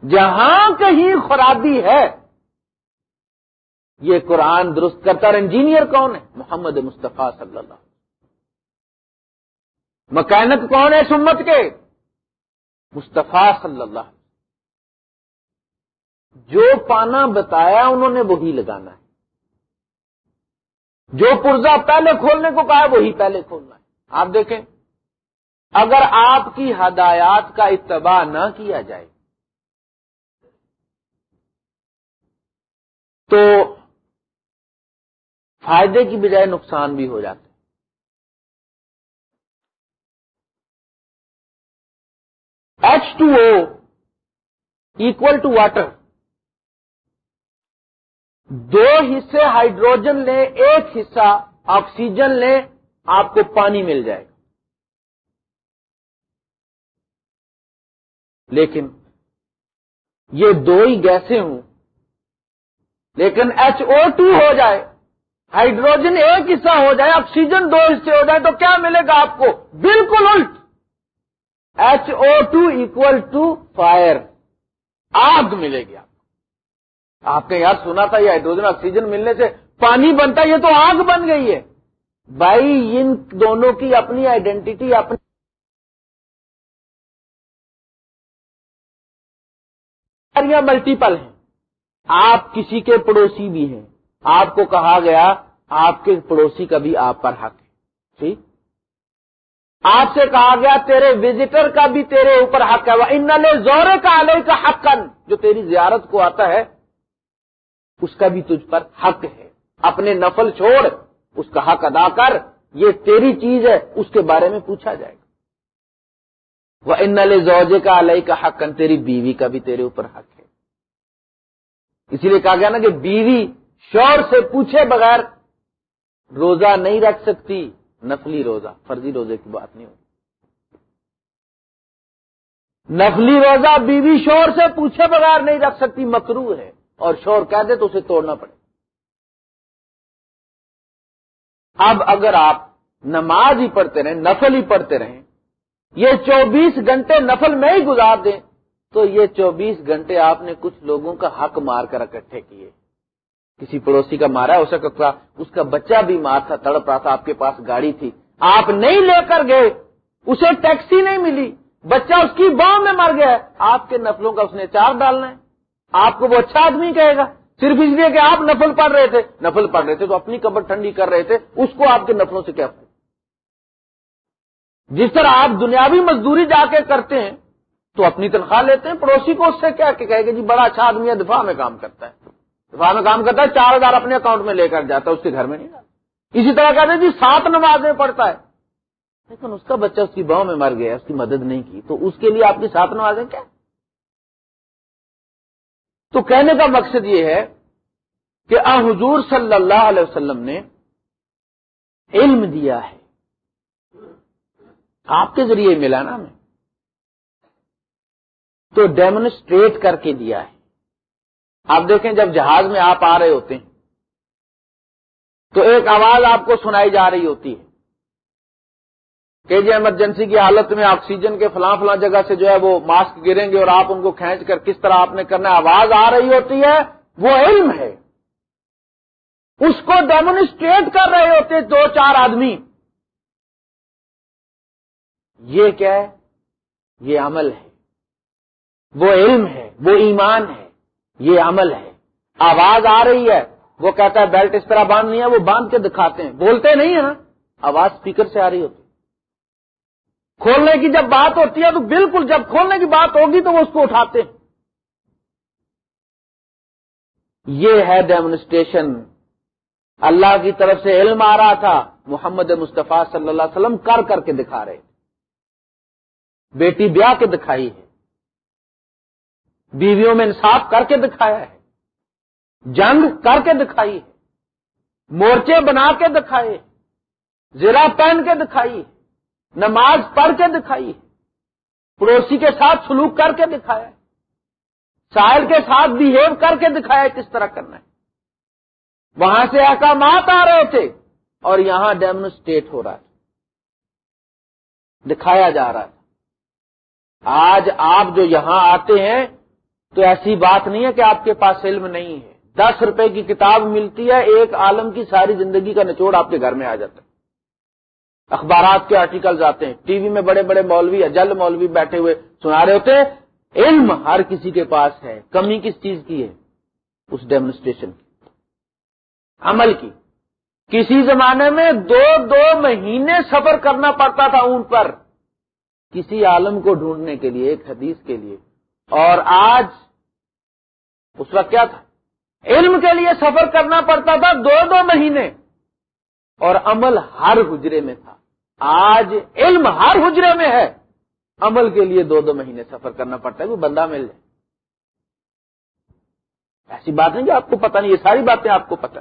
جہاں کہیں خرابی ہے یہ قرآن درست کرتا اور انجینئر کون ہے؟ محمد مصطفیٰ صلی اللہ مکینک کون ہے سمت کے؟ مصطفیٰ صلی اللہ جو پانا بتایا انہوں نے وہی لگانا ہے۔ جو پرزا پہلے کھولنے کو کہا وہی پہلے کھولنا ہے۔ آپ دیکھیں، اگر آپ کی ہدایات کا اتباع نہ کیا جائے، تو فائدے کی بجائے نقصان بھی ہو جاتے H two O equal to water دو حصے ہائیڈروجن لیں، ایک حصہ آکسیجن لیں، آپ کو پانی مل جائے گا۔ لیکن یہ دو ہی گیسیں ہوں، لیکن ایچ او ٹو ہو جائے۔ ہائیڈروجن ایک حصہ ہو جائے، آکسیجن دو حصے ہو جائے، تو کیا ملے گا آپ کو؟ بالکل الٹ۔ H O two equal to fire آگ ملے گی آپ کو۔ آپ نے یاد سنا تھا، یہ ہائیڈروجن، آکسیجن ملنے سے پانی بنتا یہ تو آگ بن گئی ہے۔ بھائی، ان دونوں کی اپنی آئیڈینٹی اپنی ملٹیپل ہیں۔ آپ کسی کے پڑوسی بھی ہیں۔ آپ کو کہا گیا، آپ کے پڑوسی کا بھی آپ پر حق ہے۔ ٹھیک؟ آپ سے کہا گیا، تیرے وزٹر کا بھی تیرے اوپر حق ہے۔ وہ ان زورے کا علیہ کا حق کن جو تیری زیارت کو آتا ہے، اس کا بھی تجھ پر حق ہے۔ اپنے نفل چھوڑ، اس کا حق ادا کر۔ یہ تیری چیز ہے، اس کے بارے میں پوچھا جائے گا۔ وہ ان زوجے کا علیہ کا حق تیری بیوی کا بھی تیرے اوپر حق ہے۔ اسی لیے کہا گیا نا کہ بیوی شور سے پوچھے بغیر روزہ نہیں رکھ سکتی، نفلی روزہ، فرضی روزے کی بات نہیں ہوتی۔ نفلی روزہ بیوی شور سے پوچھے بغیر نہیں رکھ سکتی مکرو ہے۔ اور شور کہہ دے تو اسے توڑنا پڑے۔ اب اگر آپ نماز ہی پڑھتے رہیں، نفل ہی پڑھتے رہیں، یہ چوبیس گھنٹے نفل میں ہی گزار دیں، تو یہ چوبیس گھنٹے آپ نے کچھ لوگوں کا حق مار کر اکٹھے کیے۔ کسی پڑوسی کا مارا ہو سکتا تھا اس کا بچہ بھی مار تھا، تڑپ رہا تھا، آپ کے پاس گاڑی تھی۔ آپ نہیں لے کر گئے، اسے ٹیکسی نہیں ملی۔ بچہ اس کی باؤں میں مر گیا آپ کے نفلوں کا اس نے چار ڈالنا ہے۔ آپ کو وہ اچھا آدمی کہے گا۔ صرف اس لیے کہ آپ نفل پڑھ رہے تھے۔ نفل پڑھ رہے تھے تو اپنی قبر ٹھنڈی کر رہے تھے۔ اس کو آپ کے نفلوں سے کیا جس طرح آپ دنیاوی مزدوری جا کے کرتے ہیں، تو اپنی تنخواہ لیتے ہیں، پڑوسی کو اس سے کیا کہ کہے گا جی بڑا اچھا آدمی ہے، دفاع میں کام کرتا ہے۔ دفاع میں کام کرتا ہے، چار ہزار اپنے اکاؤنٹ میں لے کر جاتا ہے، اس کے گھر میں نہیں جاتا۔ اسی طرح کہتے ہیں جی سات نمازیں پڑھتا ہے۔ لیکن اس کا بچہ اس کی باؤں میں مر گیا، اس کی مدد نہیں کی، تو اس کے لیے آپ کی سات نمازیں کیا؟ تو کہنے کا مقصد یہ ہے کہ آ حضور صلی اللہ علیہ وسلم نے علم دیا ہے۔ آپ کے ذریعے ملا نا ہمیں تو ڈیمونسٹریٹ کر کے دیا ہے۔ آپ دیکھیں جب جہاز میں آپ آ رہے ہوتے ہیں، تو ایک آواز آپ کو سنائی جا رہی ہوتی ہے کہ جی ایمرجنسی کی حالت میں آکسیجن کے فلاں فلاں جگہ سے جو ہے وہ ماسک گریں گے اور آپ ان کو کھینچ کر کس طرح آپ نے کرنا آواز آ رہی ہوتی ہے، وہ علم ہے۔ اس کو ڈیمونسٹریٹ کر رہے ہوتے دو چار آدمی۔ یہ کیا ہے؟ یہ عمل ہے۔ وہ علم ہے، وہ ایمان ہے۔ یہ عمل ہے۔ آواز آ رہی ہے۔ وہ کہتا ہے بیلٹ اس طرح باندھنی ہے، وہ باندھ کے دکھاتے ہیں۔ بولتے نہیں ہیں نا۔ آواز اسپیکر سے آ رہی ہوتی کھولنے کی جب بات ہوتی ہے تو بالکل جب کھولنے کی بات ہوگی تو وہ اس کو اٹھاتے ہیں۔ یہ ہے ڈیمونسٹریشن اللہ کی طرف سے علم آ رہا تھا۔ محمد مصطفیٰ صلی اللہ علیہ وسلم کر کر کے دکھا رہے بیٹی بیاہ کے دکھائی ہے۔ بیویوں میں انصاف کر کے دکھایا ہے، جنگ کر کے دکھائی ہے، مورچے بنا کے دکھائے زرا پہن کے دکھائی نماز پڑھ کے دکھائی پڑوسی کے ساتھ سلوک کر کے دکھایا سائل کے ساتھ بہیو کر کے دکھایا کس طرح کرنا ہے۔ وہاں سے احکامات آ رہے تھے اور یہاں ڈیمونسٹریٹ ہو رہا تھا۔ دکھایا جا رہا تھا۔ آج آپ جو یہاں آتے ہیں تو ایسی بات نہیں ہے کہ آپ کے پاس علم نہیں ہے۔ دس روپے کی کتاب ملتی ہے، ایک عالم کی ساری زندگی کا نچوڑ آپ کے گھر میں آ جاتا ہے۔ اخبارات کے آرٹیکلز آتے ہیں۔ ٹی وی میں بڑے بڑے مولوی جل مولوی بیٹھے ہوئے سنا رہے ہوتے ہیں۔ علم ہر کسی کے پاس ہے۔ کمی کس چیز کی ہے؟ اس ڈیمونسٹریشن کی۔ عمل کی۔ کسی زمانے میں دو دو مہینے سفر کرنا پڑتا تھا اون پر۔ کسی عالم کو ڈھونڈنے کے لیے، ایک حدیث کے لیے۔ اور آج اس وقت کیا تھا؟ علم کے لیے سفر کرنا پڑتا تھا دو دو مہینے اور عمل ہر حجرے میں تھا۔ آج علم ہر حجرے میں ہے۔ عمل کے لیے دو دو مہینے سفر کرنا پڑتا ہے، کوئی بندہ مل جائے ایسی بات نہیں کہ آپ کو پتہ نہیں، یہ ساری باتیں آپ کو پتہ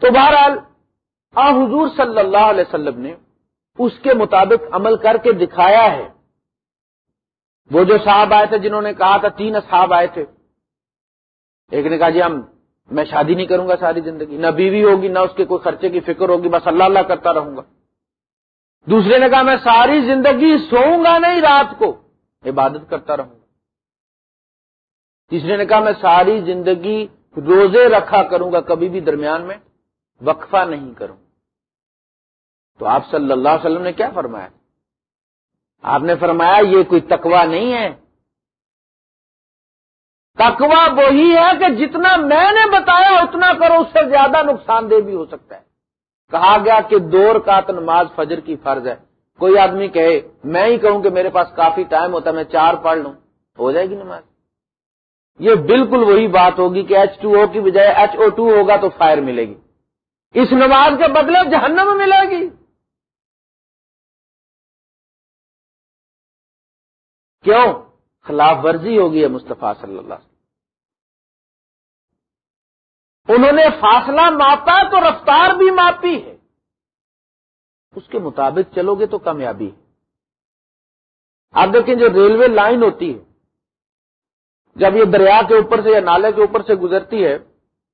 تو بہرحال، آ حضور صلی اللہ علیہ وسلم نے اس کے مطابق عمل کر کے دکھایا ہے۔ وہ جو صاحب آئے تھے جنہوں نے کہا تھا تین صاحب آئے تھے۔ ایک نے کہا جی ہم میں شادی نہیں کروں گا ساری زندگی۔ نہ بیوی ہوگی، نہ اس کے کوئی خرچے کی فکر ہوگی، بس اللہ اللہ کرتا رہوں گا۔ دوسرے نے کہا، میں ساری زندگی سوؤں گا نہیں رات کو۔ عبادت کرتا رہوں گا۔ تیسرے نے کہا، میں ساری زندگی روزے رکھا کروں گا، کبھی بھی درمیان میں وقفہ نہیں کروں۔ تو آپ صلی اللہ علیہ وسلم نے کیا فرمایا؟ آپ نے فرمایا یہ کوئی تکوا نہیں ہے۔ تکوا وہی ہے کہ جتنا میں نے بتایا اتنا کرو اس سے زیادہ نقصان دہ بھی ہو سکتا ہے۔ کہا گیا کہ دور کا نماز فجر کی فرض ہے۔ کوئی آدمی کہے، میں ہی کہوں کہ میرے پاس کافی ٹائم ہوتا ہے، میں چار پڑھ لوں۔ ہو جائے گی نماز۔ یہ بالکل وہی بات ہوگی کہ ایچ ٹو او کی بجائے ایچ او ٹو ہوگا تو فائر ملے گی۔ اس نماز کے بدلے جہنم ملے گی۔ کیوں؟ خلاف ورزی ہوگی ہے مصطفیٰ صلی اللہ علیہ انہوں نے فاصلہ ماپا تو رفتار بھی ماپی ہے۔ اس کے مطابق چلو گے تو کامیابی۔ ہے آپ دیکھیں جو ریلوے لائن ہوتی ہے، جب یہ دریا کے اوپر سے یا نالے کے اوپر سے گزرتی ہے،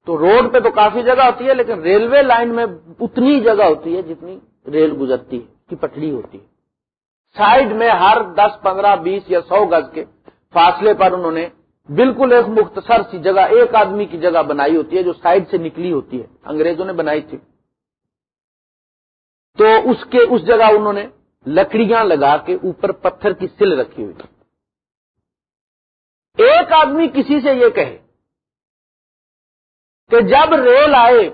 تو روڈ پہ تو کافی جگہ ہوتی ہے، لیکن ریلوے لائن میں اتنی جگہ ہوتی ہے جتنی ریل گزرتی ہے، کی پٹڑی ہوتی ہے۔ سائڈ میں ہر دس، پندرہ، بیس یا سو گز کے فاصلے پر انہوں نے بالکل ایک مختصر سی جگہ، ایک آدمی کی جگہ بنائی ہوتی ہے جو سائڈ سے نکلی ہوتی ہے۔ انگریزوں نے بنائی تھی۔ تو اس کے، اس جگہ انہوں نے لکڑیاں لگا کے اوپر پتھر کی سل رکھی ہوئی تھی۔ ایک آدمی کسی سے یہ کہے کہ جب ریل آئے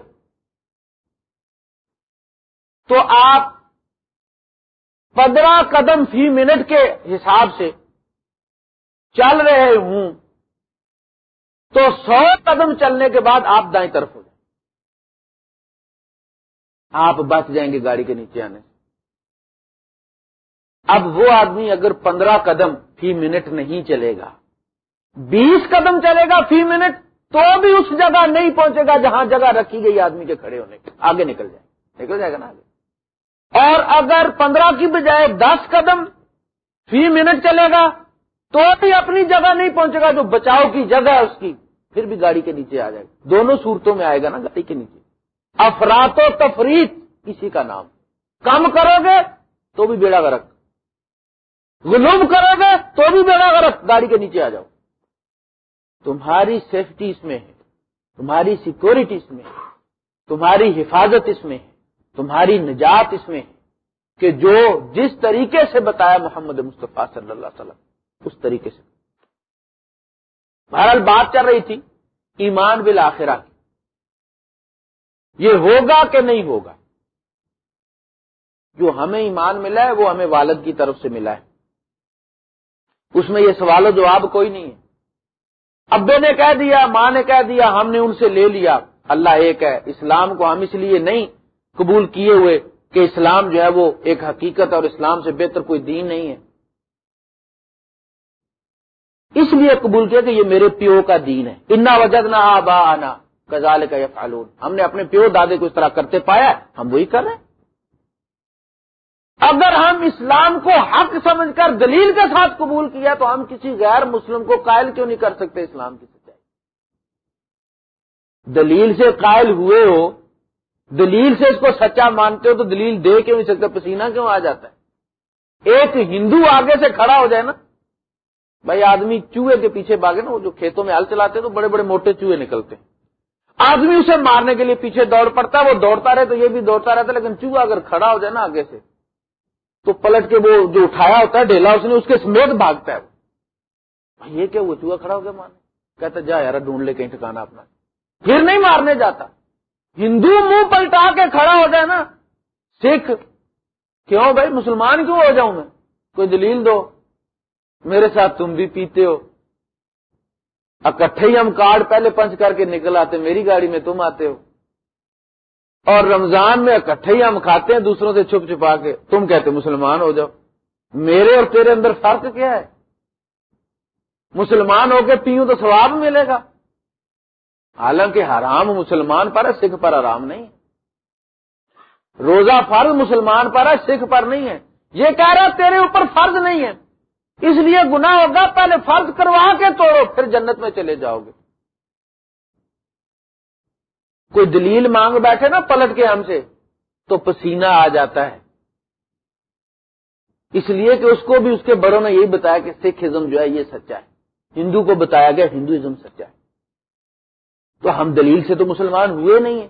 تو آپ پندرہ قدم فی منٹ کے حساب سے چل رہے ہوں تو سو قدم چلنے کے بعد آپ دائیں طرف ہو جائیں۔ آپ بچ جائیں گے گاڑی کے نیچے آنے سے۔ اب وہ آدمی اگر پندرہ قدم فی منٹ نہیں چلے گا، بیس قدم چلے گا فی منٹ، تو بھی اس جگہ نہیں پہنچے گا جہاں جگہ رکھی گئی آدمی کے کھڑے ہونے کی آگے نکل جائے نکل جائے گا نا آگے۔ اور اگر پندرہ کی بجائے دس قدم فی منٹ چلے گا، تو بھی اپنی جگہ نہیں پہنچے گا، جو بچاؤ کی جگہ ہے اس کی، پھر بھی گاڑی کے نیچے آ جائے گا۔ دونوں صورتوں میں آئے گا نا گاڑی کے نیچے۔ افراد و تفریح کسی کا نام۔ کم کرو گے تو بھی بیڑا گرک غلوم کرو گے تو بھی بیڑا گرک گاڑی کے نیچے آ جاؤ۔ تمہاری سیفٹی اس میں ہے، تمہاری سیکورٹی اس میں ہے، تمہاری حفاظت اس میں ہے۔ تمہاری نجات اس میں ہے کہ جو جس طریقے سے بتایا محمد مصطفیٰ صلی اللہ علیہ وسلم، اس طریقے سے۔ بہرحال بات چل رہی تھی ایمان بالآخرہ کی۔ یہ ہوگا کہ نہیں ہوگا؟ جو ہمیں ایمان ملا ہے، وہ ہمیں والد کی طرف سے ملا ہے۔ اس میں یہ سوال و جواب کوئی نہیں ہے۔ ابے نے کہہ دیا، ماں نے کہہ دیا، ہم نے ان سے لے لیا۔ اللہ ایک ہے، اسلام کو ہم اس لیے نہیں قبول کیے ہوئے کہ اسلام جو ہے وہ ایک حقیقت اور اسلام سے بہتر کوئی دین نہیں ہے۔ اس لیے قبول کیا کہ یہ میرے پیو کا دین ہے۔ انا وجد نہ آبا آنا کزال کا یہ ہم نے اپنے پیو دادے کو اس طرح کرتے پایا ہم وہی کر رہے ہیں۔ اگر ہم اسلام کو حق سمجھ کر دلیل کے ساتھ قبول کیا تو ہم کسی غیر مسلم کو قائل کیوں نہیں کر سکتے اسلام کی سچائی؟ دلیل سے قائل ہوئے ہو دلیل سے اس کو سچا مانتے ہو تو دلیل دے کیوں نہیں سکتے؟ پسینہ کیوں آ جاتا ہے؟ ایک ہندو آگے سے کھڑا ہو جائے نا، بھائی آدمی چوہے کے پیچھے باغے نا، وہ جو کھیتوں میں ہل چلاتے تو بڑے بڑے موٹے چوہے نکلتے ہیں۔ آدمی اسے مارنے کے لیے پیچھے دوڑ پڑتا ہے، وہ دوڑتا رہے تو یہ بھی دوڑتا رہتا ہے، لیکن چوہا اگر کھڑا ہو جائے نا آگے سے، تو پلٹ کے وہ جو اٹھایا ہوتا ہے، ڈھیلا اس نے اس کے سمیت بھاگتا ہے۔ یہ کیا، وہ چوہا کھڑا ہو گیا مارنے؟ کہتا جا یار، ڈھونڈ لے کہیں ٹھکانا اپنا۔ پھر نہیں مارنے جاتا۔ ہندو منہ پلٹا کے کھڑا ہو جائے نا، سکھ، کیوں بھائی؟ مسلمان کیوں ہو جاؤں میں؟ کوئی دلیل دو؟ میرے ساتھ تم بھی پیتے ہو۔ اکٹھے ہی ہم کارڈ پہلے پنچ کر کے نکل آتے، میری گاڑی میں تم آتے ہو۔ اور رمضان میں اکٹھے ہی ہم کھاتے ہیں، دوسروں سے چھپ چھپا کے۔ تم کہتے مسلمان ہو جاؤ۔ میرے اور تیرے اندر فرق کیا ہے؟ مسلمان ہو کے پیوں تو ثواب ملے گا۔ حالانکہ حرام مسلمان پر ہے، سکھ پر آرام نہیں روزہ فرض مسلمان پر ہے، سکھ پر نہیں ہے۔ یہ کہہ رہا تیرے اوپر فرض نہیں ہے۔ اس لیے گنا ہوگا، پہلے فرض کروا کے توڑو، پھر جنت میں چلے جاؤ گے۔ کوئی دلیل مانگ بیٹھے نا پلٹ کے ہم سے، تو پسینہ آ جاتا ہے۔ اس لیے کہ اس کو بھی اس کے بڑوں نے یہی بتایا کہ سکھ ازم جو ہے، یہ سچا ہے۔ ہندو کو بتایا گیا، ہندوازم سچا ہے۔ تو ہم دلیل سے تو مسلمان ہوئے نہیں ہیں۔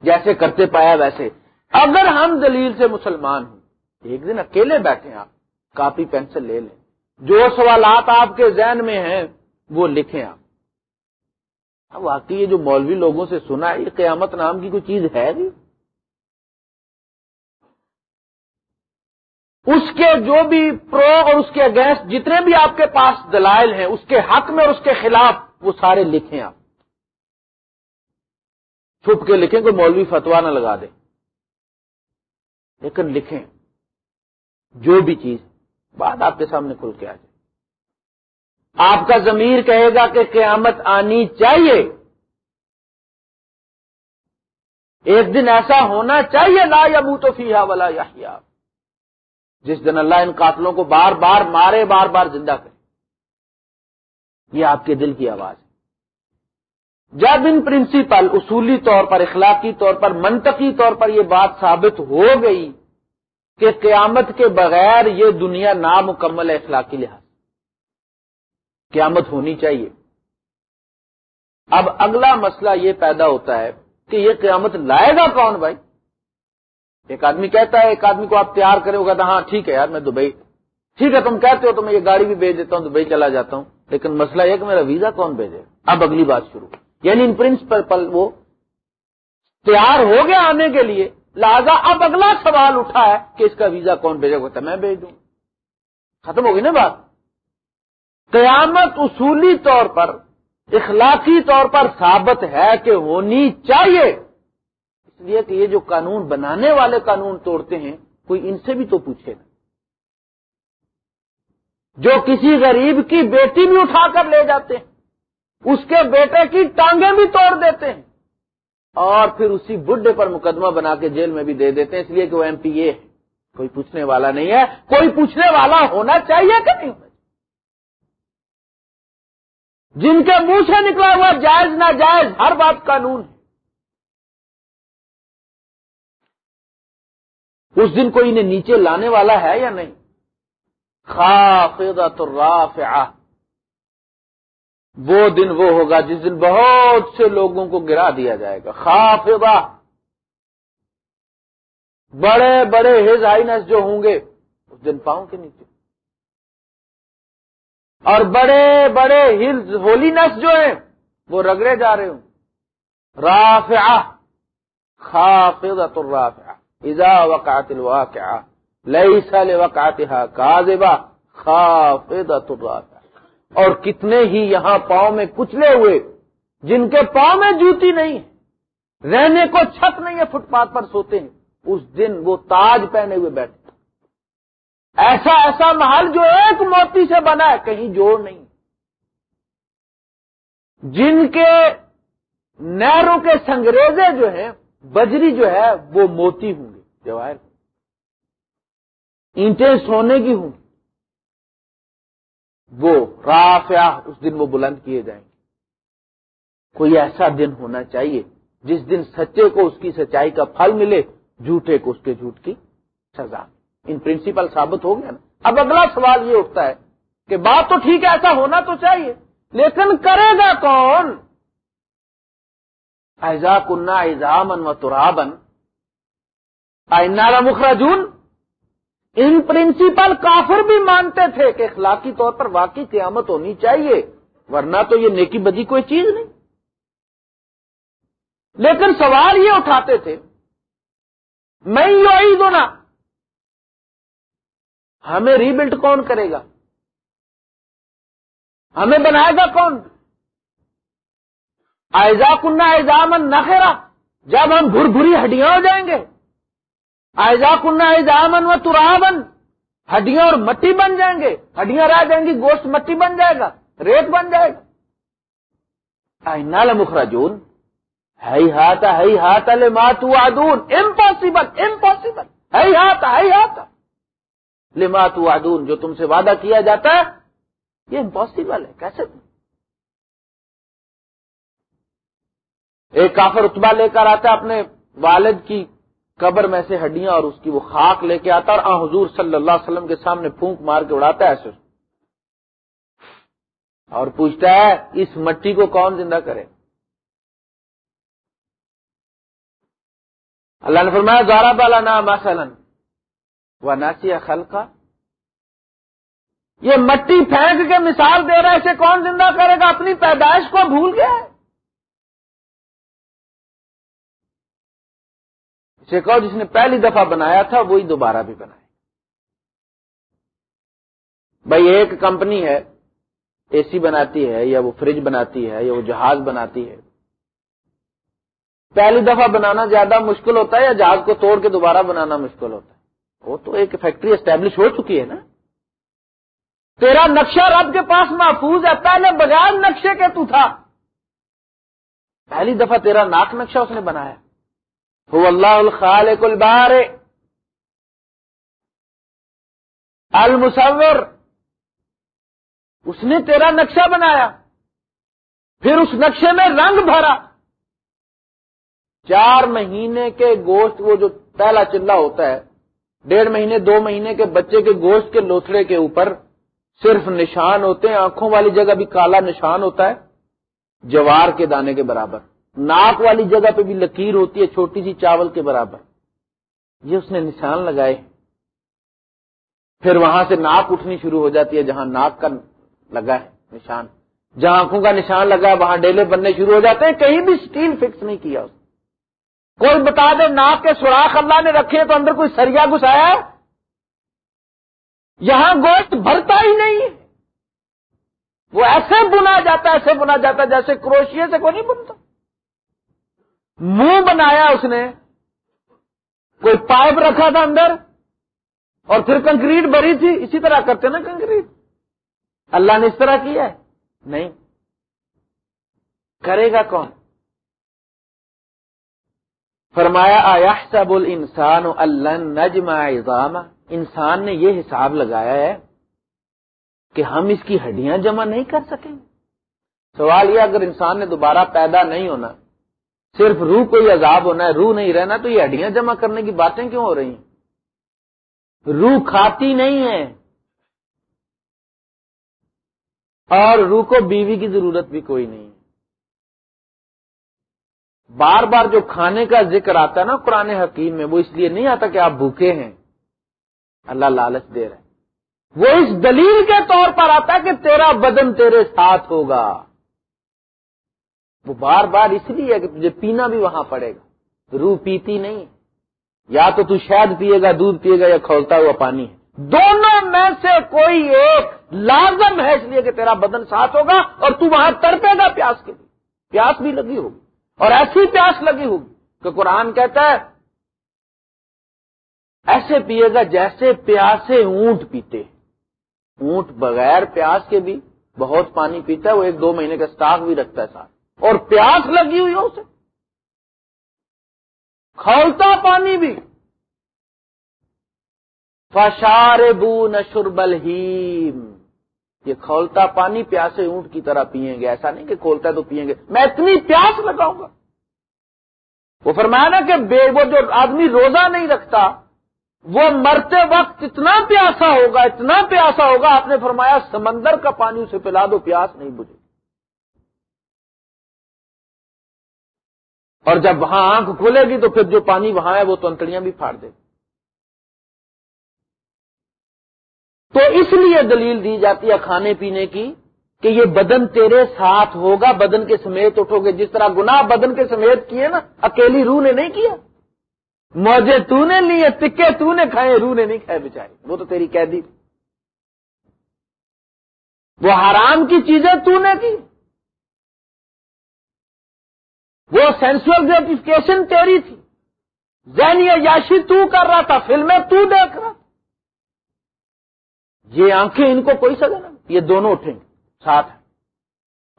جیسے کرتے پایا ویسے۔ اگر ہم دلیل سے مسلمان ہوں، ایک دن اکیلے بیٹھے آپ، کاپی پینسل لے لیں۔ جو سوالات آپ کے ذہن میں ہیں، وہ لکھیں آپ۔ اب واقعی یہ جو مولوی لوگوں سے سنا ہے یہ قیامت نام کی کوئی چیز ہے بھی اس کے جو بھی پرو اور اس کے اگینسٹ جتنے بھی آپ کے پاس دلائل ہیں، اس کے حق میں اور اس کے خلاف وہ سارے لکھیں آپ۔ چھپ کے لکھیں، کوئی مولوی فتوا نہ لگا دے۔ لیکن لکھیں۔ جو بھی چیز بات آپ کے سامنے کھل کے آ جائے۔ آپ کا ضمیر کہے گا کہ قیامت آنی چاہیے۔ ایک دن ایسا ہونا چاہیے، لا یا منہ تو فیحا والا یا جس دن اللہ ان قاتلوں کو بار بار مارے، بار بار زندہ کرے۔ یہ آپ کے دل کی آواز ہے۔ جب ان پرنسپل اصولی طور پر، اخلاقی طور پر، منطقی طور پر یہ بات ثابت ہو گئی کہ قیامت کے بغیر یہ دنیا نامکمل ہے اخلاقی لحاظ قیامت ہونی چاہیے۔ اب اگلا مسئلہ یہ پیدا ہوتا ہے کہ یہ قیامت لائے گا کون بھائی؟ ایک آدمی کہتا ہے، ایک آدمی کو آپ تیار کرے ہوگا ہاں ٹھیک ہے یار، میں دبئی۔ ٹھیک ہے، تم کہتے ہو، تو میں یہ گاڑی بھی بھیج دیتا ہوں، دبئی چلا جاتا ہوں۔ لیکن مسئلہ یہ کہ میرا ویزا کون بھیجے؟ اب اگلی بات شروع۔ یعنی ان پرنسپل وہ تیار ہو گیا آنے کے لیے، لہذا اب اگلا سوال اٹھا ہے کہ اس کا ویزا کون بھیجے؟ گا تو میں بھیج دوں ختم ہوگی نا بات؟ قیامت اصولی طور پر، اخلاقی طور پر ثابت ہے کہ ہونی چاہیے۔ اس لیے کہ یہ جو قانون بنانے والے قانون توڑتے ہیں، کوئی ان سے بھی تو پوچھے نا۔ جو کسی غریب کی بیٹی بھی اٹھا کر لے جاتے ہیں، اس کے بیٹے کی ٹانگیں بھی توڑ دیتے ہیں۔ اور پھر اسی بڈھے پر مقدمہ بنا کے جیل میں بھی دے دیتے ہیں، اس لیے کہ وہ ایم پی اے ہے۔ کوئی پوچھنے والا نہیں ہے۔ کوئی پوچھنے والا ہونا چاہیے کہ نہیں جن کے منہ سے نکلا ہوا جائز نہ جائز ہر بات قانون ہے۔ اس دن کوئی انہیں نیچے لانے والا ہے یا نہیں؟ خافضہ تو وہ دن وہ ہوگا جس دن بہت سے لوگوں کو گرا دیا جائے گا۔ خافضہ۔ بڑے بڑے ہز آئینس جو ہوں گے، اس دن پاؤں کے نیچے۔ اور بڑے بڑے ہلز، ہولینس جو ہیں، وہ رگڑے جا رہے ہوں۔ رافعہ۔ خافضت الرافعہ۔ اذا وقعت الواقعہ۔ لیسا لوقعتها کاذبہ خافضت اور کتنے ہی یہاں پاؤں میں کچلے ہوئے، جن کے پاؤں میں جوتی نہیں ہے رہنے کو چھت نہیں ہے، فٹ پاتھ پر سوتے ہیں۔ اس دن وہ تاج پہنے ہوئے بیٹھے۔ ایسا ایسا محل جو ایک موتی سے بنا ہے، کہیں جوڑ نہیں۔ جن کے نہروں کے سنگریزے جو ہیں، بجری جو ہے، وہ موتی ہوں گے۔ جواہر اینٹیں سونے کی ہوں۔ وہ رافیا اس دن وہ بلند کیے جائیں۔ گے کوئی ایسا دن ہونا چاہیے جس دن سچے کو اس کی سچائی کا پھل ملے، جھوٹے کو اس کے جھوٹ کی سزا۔ ان پرنسپل ثابت ہو گیا نا۔ اب اگلا سوال یہ اٹھتا ہے کہ بات تو ٹھیک ہے، ایسا ہونا تو چاہیے، لیکن کرے گا کون؟ ایزا کنہ ایزامن و ترابن آئنارا مخراجون ان پرنسپل کافر بھی مانتے تھے کہ اخلاقی طور پر واقعی قیامت ہونی چاہیے، ورنہ تو یہ نیکی بدی کوئی چیز نہیں۔ لیکن سوال یہ اٹھاتے تھے میں یو دو نا ہمیں ری بلڈ کون کرے گا؟ ہمیں بنائے گا کون؟ ایزا کنہ ایزامن نخرا جب ہم بھر بھری ہڈیاں ہو جائیں گے آئزا کنہ ایزامن و ترابن، ہڈیاں اور مٹی بن جائیں گے۔ ہڈیاں رہ جائیں گی، گوشت مٹی بن جائے گا، ریت بن جائے گا۔ نال مخراجون ہے ہاتھ ہے ہاتھ ماتو آدون امپاسبل امپاسبل ہے ہاتھ ہے ہاتھ لماتو آدون جو تم سے وعدہ کیا جاتا ہے۔ یہ امپاسبل ہے، کیسے؟ ایک کافر اتبا لے کر آتا ہے اپنے والد کی قبر میں سے ہڈیاں اور اس کی وہ خاک لے کے آتا اور آ حضور صلی اللہ علیہ وسلم کے سامنے پھونک مار کے اڑاتا ہے ایسے۔ اور پوچھتا ہے، اس مٹی کو کون زندہ کرے؟ اللہ نے فرمایا، زارا بالا نام مثلاً۔ وہ ناسیا خلقا۔ یہ مٹی پھینک کے مثال دے رہا ہے، اسے کون زندہ کرے گا؟ اپنی پیدائش کو بھول گیا ہے۔ اسے کہو جس نے پہلی دفعہ بنایا تھا، وہی دوبارہ بھی بنائے بھائی ایک کمپنی ہے، اے سی بناتی ہے، یا وہ فریج بناتی ہے، یا وہ جہاز بناتی ہے۔ پہلی دفعہ بنانا زیادہ مشکل ہوتا ہے یا جہاز کو توڑ کے دوبارہ بنانا مشکل ہوتا ہے؟ وہ تو ایک فیکٹری اسٹیبلش ہو چکی ہے نا۔ تیرا نقشہ رب کے پاس محفوظ ہے، پہلے بغیر نقشے کے تو تھا۔ پہلی دفعہ تیرا ناک نقشہ اس نے بنایا۔ هو اللہ الخالق البار المصور. اس نے تیرا نقشہ بنایا. پھر اس نقشے میں رنگ بھرا. چار مہینے کے گوشت وہ جو پہلا چلا ہوتا ہے، ڈیڑھ مہینے، دو مہینے کے بچے کے گوشت کے لوتھڑے کے اوپر صرف نشان ہوتے ہیں، آنکھوں والی جگہ بھی کالا نشان ہوتا ہے، جوار کے دانے کے برابر۔ ناک والی جگہ پہ بھی لکیر ہوتی ہے، چھوٹی سی چاول کے برابر۔ یہ اس نے نشان لگائے۔ پھر وہاں سے ناک اٹھنی شروع ہو جاتی ہے، جہاں ناک کا لگا ہے، نشان۔ جہاں آنکھوں کا نشان لگا ہے، وہاں ڈیلے بننے شروع ہو جاتے ہیں۔ کہیں بھی سٹیل فکس نہیں کیا اس کوئی بتا دے ناک کے سوراخ اللہ نے رکھے تو اندر کوئی سریا گھسایا یہاں گوشت بھرتا ہی نہیں وہ ایسے بنا جاتا ایسے بنا جاتا جیسے کروشیے سے کوئی نہیں بنتا۔ منہ بنایا اس نے، کوئی پائپ رکھا تھا اندر اور پھر کنکریٹ بری تھی، اسی طرح کرتے نا کنکریٹ۔ اللہ نے اس طرح کیا ہے؟ نہیں۔ کرے گا کون؟ فرمایا آیا سب انسان اللہ نجم انسان نے یہ حساب لگایا ہے کہ ہم اس کی ہڈیاں جمع نہیں کر سکیں۔ سوال یہ اگر انسان نے دوبارہ پیدا نہیں ہونا صرف روح کو ہی عذاب ہونا ہے، روح نہیں رہنا، تو یہ ہڈیاں جمع کرنے کی باتیں کیوں ہو رہی ہیں؟ روح کھاتی نہیں ہے۔ اور روح کو بیوی کی ضرورت بھی کوئی نہیں۔ بار بار جو کھانے کا ذکر آتا ہے نا قرآن حکیم میں، وہ اس لیے نہیں آتا کہ آپ بھوکے ہیں۔ اللہ لالچ دے رہے وہ اس دلیل کے طور پر آتا ہے کہ تیرا بدن تیرے ساتھ ہوگا۔ وہ بار بار اس لیے کہ تجھے پینا بھی وہاں پڑے گا۔ روح پیتی نہیں۔ یا تو تو شاید پیے گا، دودھ پیے گا یا کھولتا ہوا پانی ہے۔ دونوں میں سے کوئی ایک لازم ہے اس لیے کہ تیرا بدن ساتھ ہوگا اور تو وہاں تڑپے گا پیاس کے لیے۔ پیاس بھی لگی ہوگی۔ اور ایسی پیاس لگی ہوگی کہ قرآن کہتا ہے، ایسے پیے گا جیسے پیاسے اونٹ پیتے اونٹ بغیر پیاس کے بھی بہت پانی پیتا ہے، وہ ایک دو مہینے کا سٹاک بھی رکھتا ہے ساتھ۔ اور پیاس لگی ہوئی ہو اسے۔ کھولتا پانی بھی۔ فشار بو نشربل یہ کھولتا پانی پیاسے اونٹ کی طرح پیئیں گے۔ ایسا نہیں کہ کھولتا تو پیئیں گے۔ میں اتنی پیاس لگاؤں گا۔ وہ فرمایا نا کہ بے وہ جو آدمی روزہ نہیں رکھتا، وہ مرتے وقت اتنا پیاسا ہوگا، اتنا پیاسا ہوگا، آپ نے فرمایا سمندر کا پانی اسے پلا دو، پیاس نہیں بجے اور جب وہاں آنکھ کھلے گی تو پھر جو پانی وہاں ہے وہ تو انتڑیاں بھی پھاڑ دے تو اس لیے دلیل دی جاتی ہے کھانے پینے کی کہ یہ بدن تیرے ساتھ ہوگا، بدن کے سمیت اٹھو گے۔ جس طرح گناہ بدن کے سمیت کیے نا، اکیلی روح نے نہیں کیا۔ موجے تو نے لیے، تکے تو نے کھائے، روح نے نہیں کھائے بےچارے وہ تو تیری قیدی۔ وہ حرام کی چیزیں تو نے کی۔ وہ سینسل گریٹیفکیشن تیری تھی۔ ذہنی یاشی تو کر رہا تھا، فلمیں تو دیکھ رہا۔ تھا یہ آنکھیں ان کو کوئی سزا نہیں یہ دونوں اٹھیں گے، ساتھ۔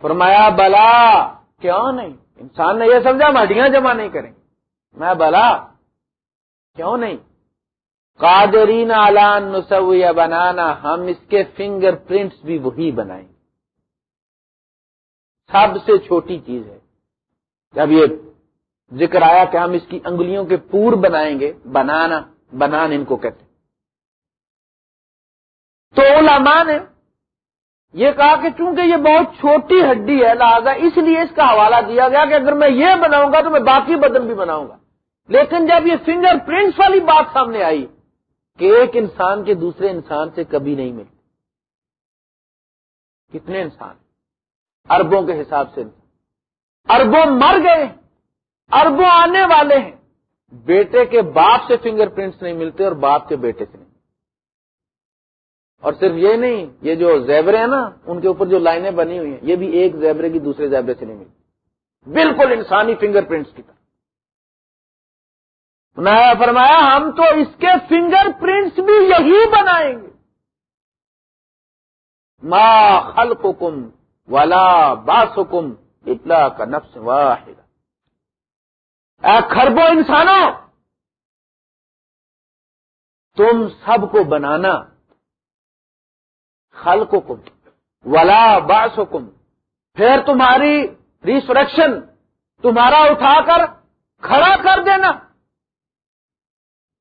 فرمایا، بلا، کیوں نہیں؟ انسان نے یہ سمجھا ہڈیاں جمع نہیں کریں میں، بلا، کیوں نہیں؟ قادرین علان نسویہ بنانا، ہم اس کے فنگر پرنٹس بھی وہی بنائیں۔ گے سب سے چھوٹی چیز ہے۔ جب یہ ذکر آیا کہ ہم اس کی انگلیوں کے پور بنائیں گے، بنانا، بنان ان کو کہتے تو علماء نے یہ کہا کہ چونکہ یہ بہت چھوٹی ہڈی ہے لہذا اس لیے اس کا حوالہ دیا گیا کہ اگر میں یہ بناؤں گا تو میں باقی بدن بھی بناؤں گا۔ لیکن جب یہ فنگر پرنٹس والی بات سامنے آئی کہ ایک انسان کے دوسرے انسان سے کبھی نہیں ملتے کتنے انسان؟ اربوں کے حساب سے۔ اربوں مر گئے اربوں آنے والے ہیں۔ بیٹے کے باپ سے فنگر پرنٹس نہیں ملتے اور باپ کے بیٹے سے نہیں۔ اور صرف یہ نہیں، یہ جو زیبرے ہیں نا، ان کے اوپر جو لائنیں بنی ہوئی ہیں، یہ بھی ایک زیبرے کی دوسرے زیبرے سے نہیں ملتی۔ بالکل انسانی فنگر پرنٹس کی طرح۔ فرمایا، ہم تو اس کے فنگر پرنٹس بھی یہی بنائیں گے۔ ما خلقکم ولا باسکم اطلاع کا نفس واحد اے خربو انسانوں، تم سب کو بنانا خلقکم ولا باسکم پھر تمہاری ریسپریکشن تمہارا اٹھا کر کھڑا کر دینا۔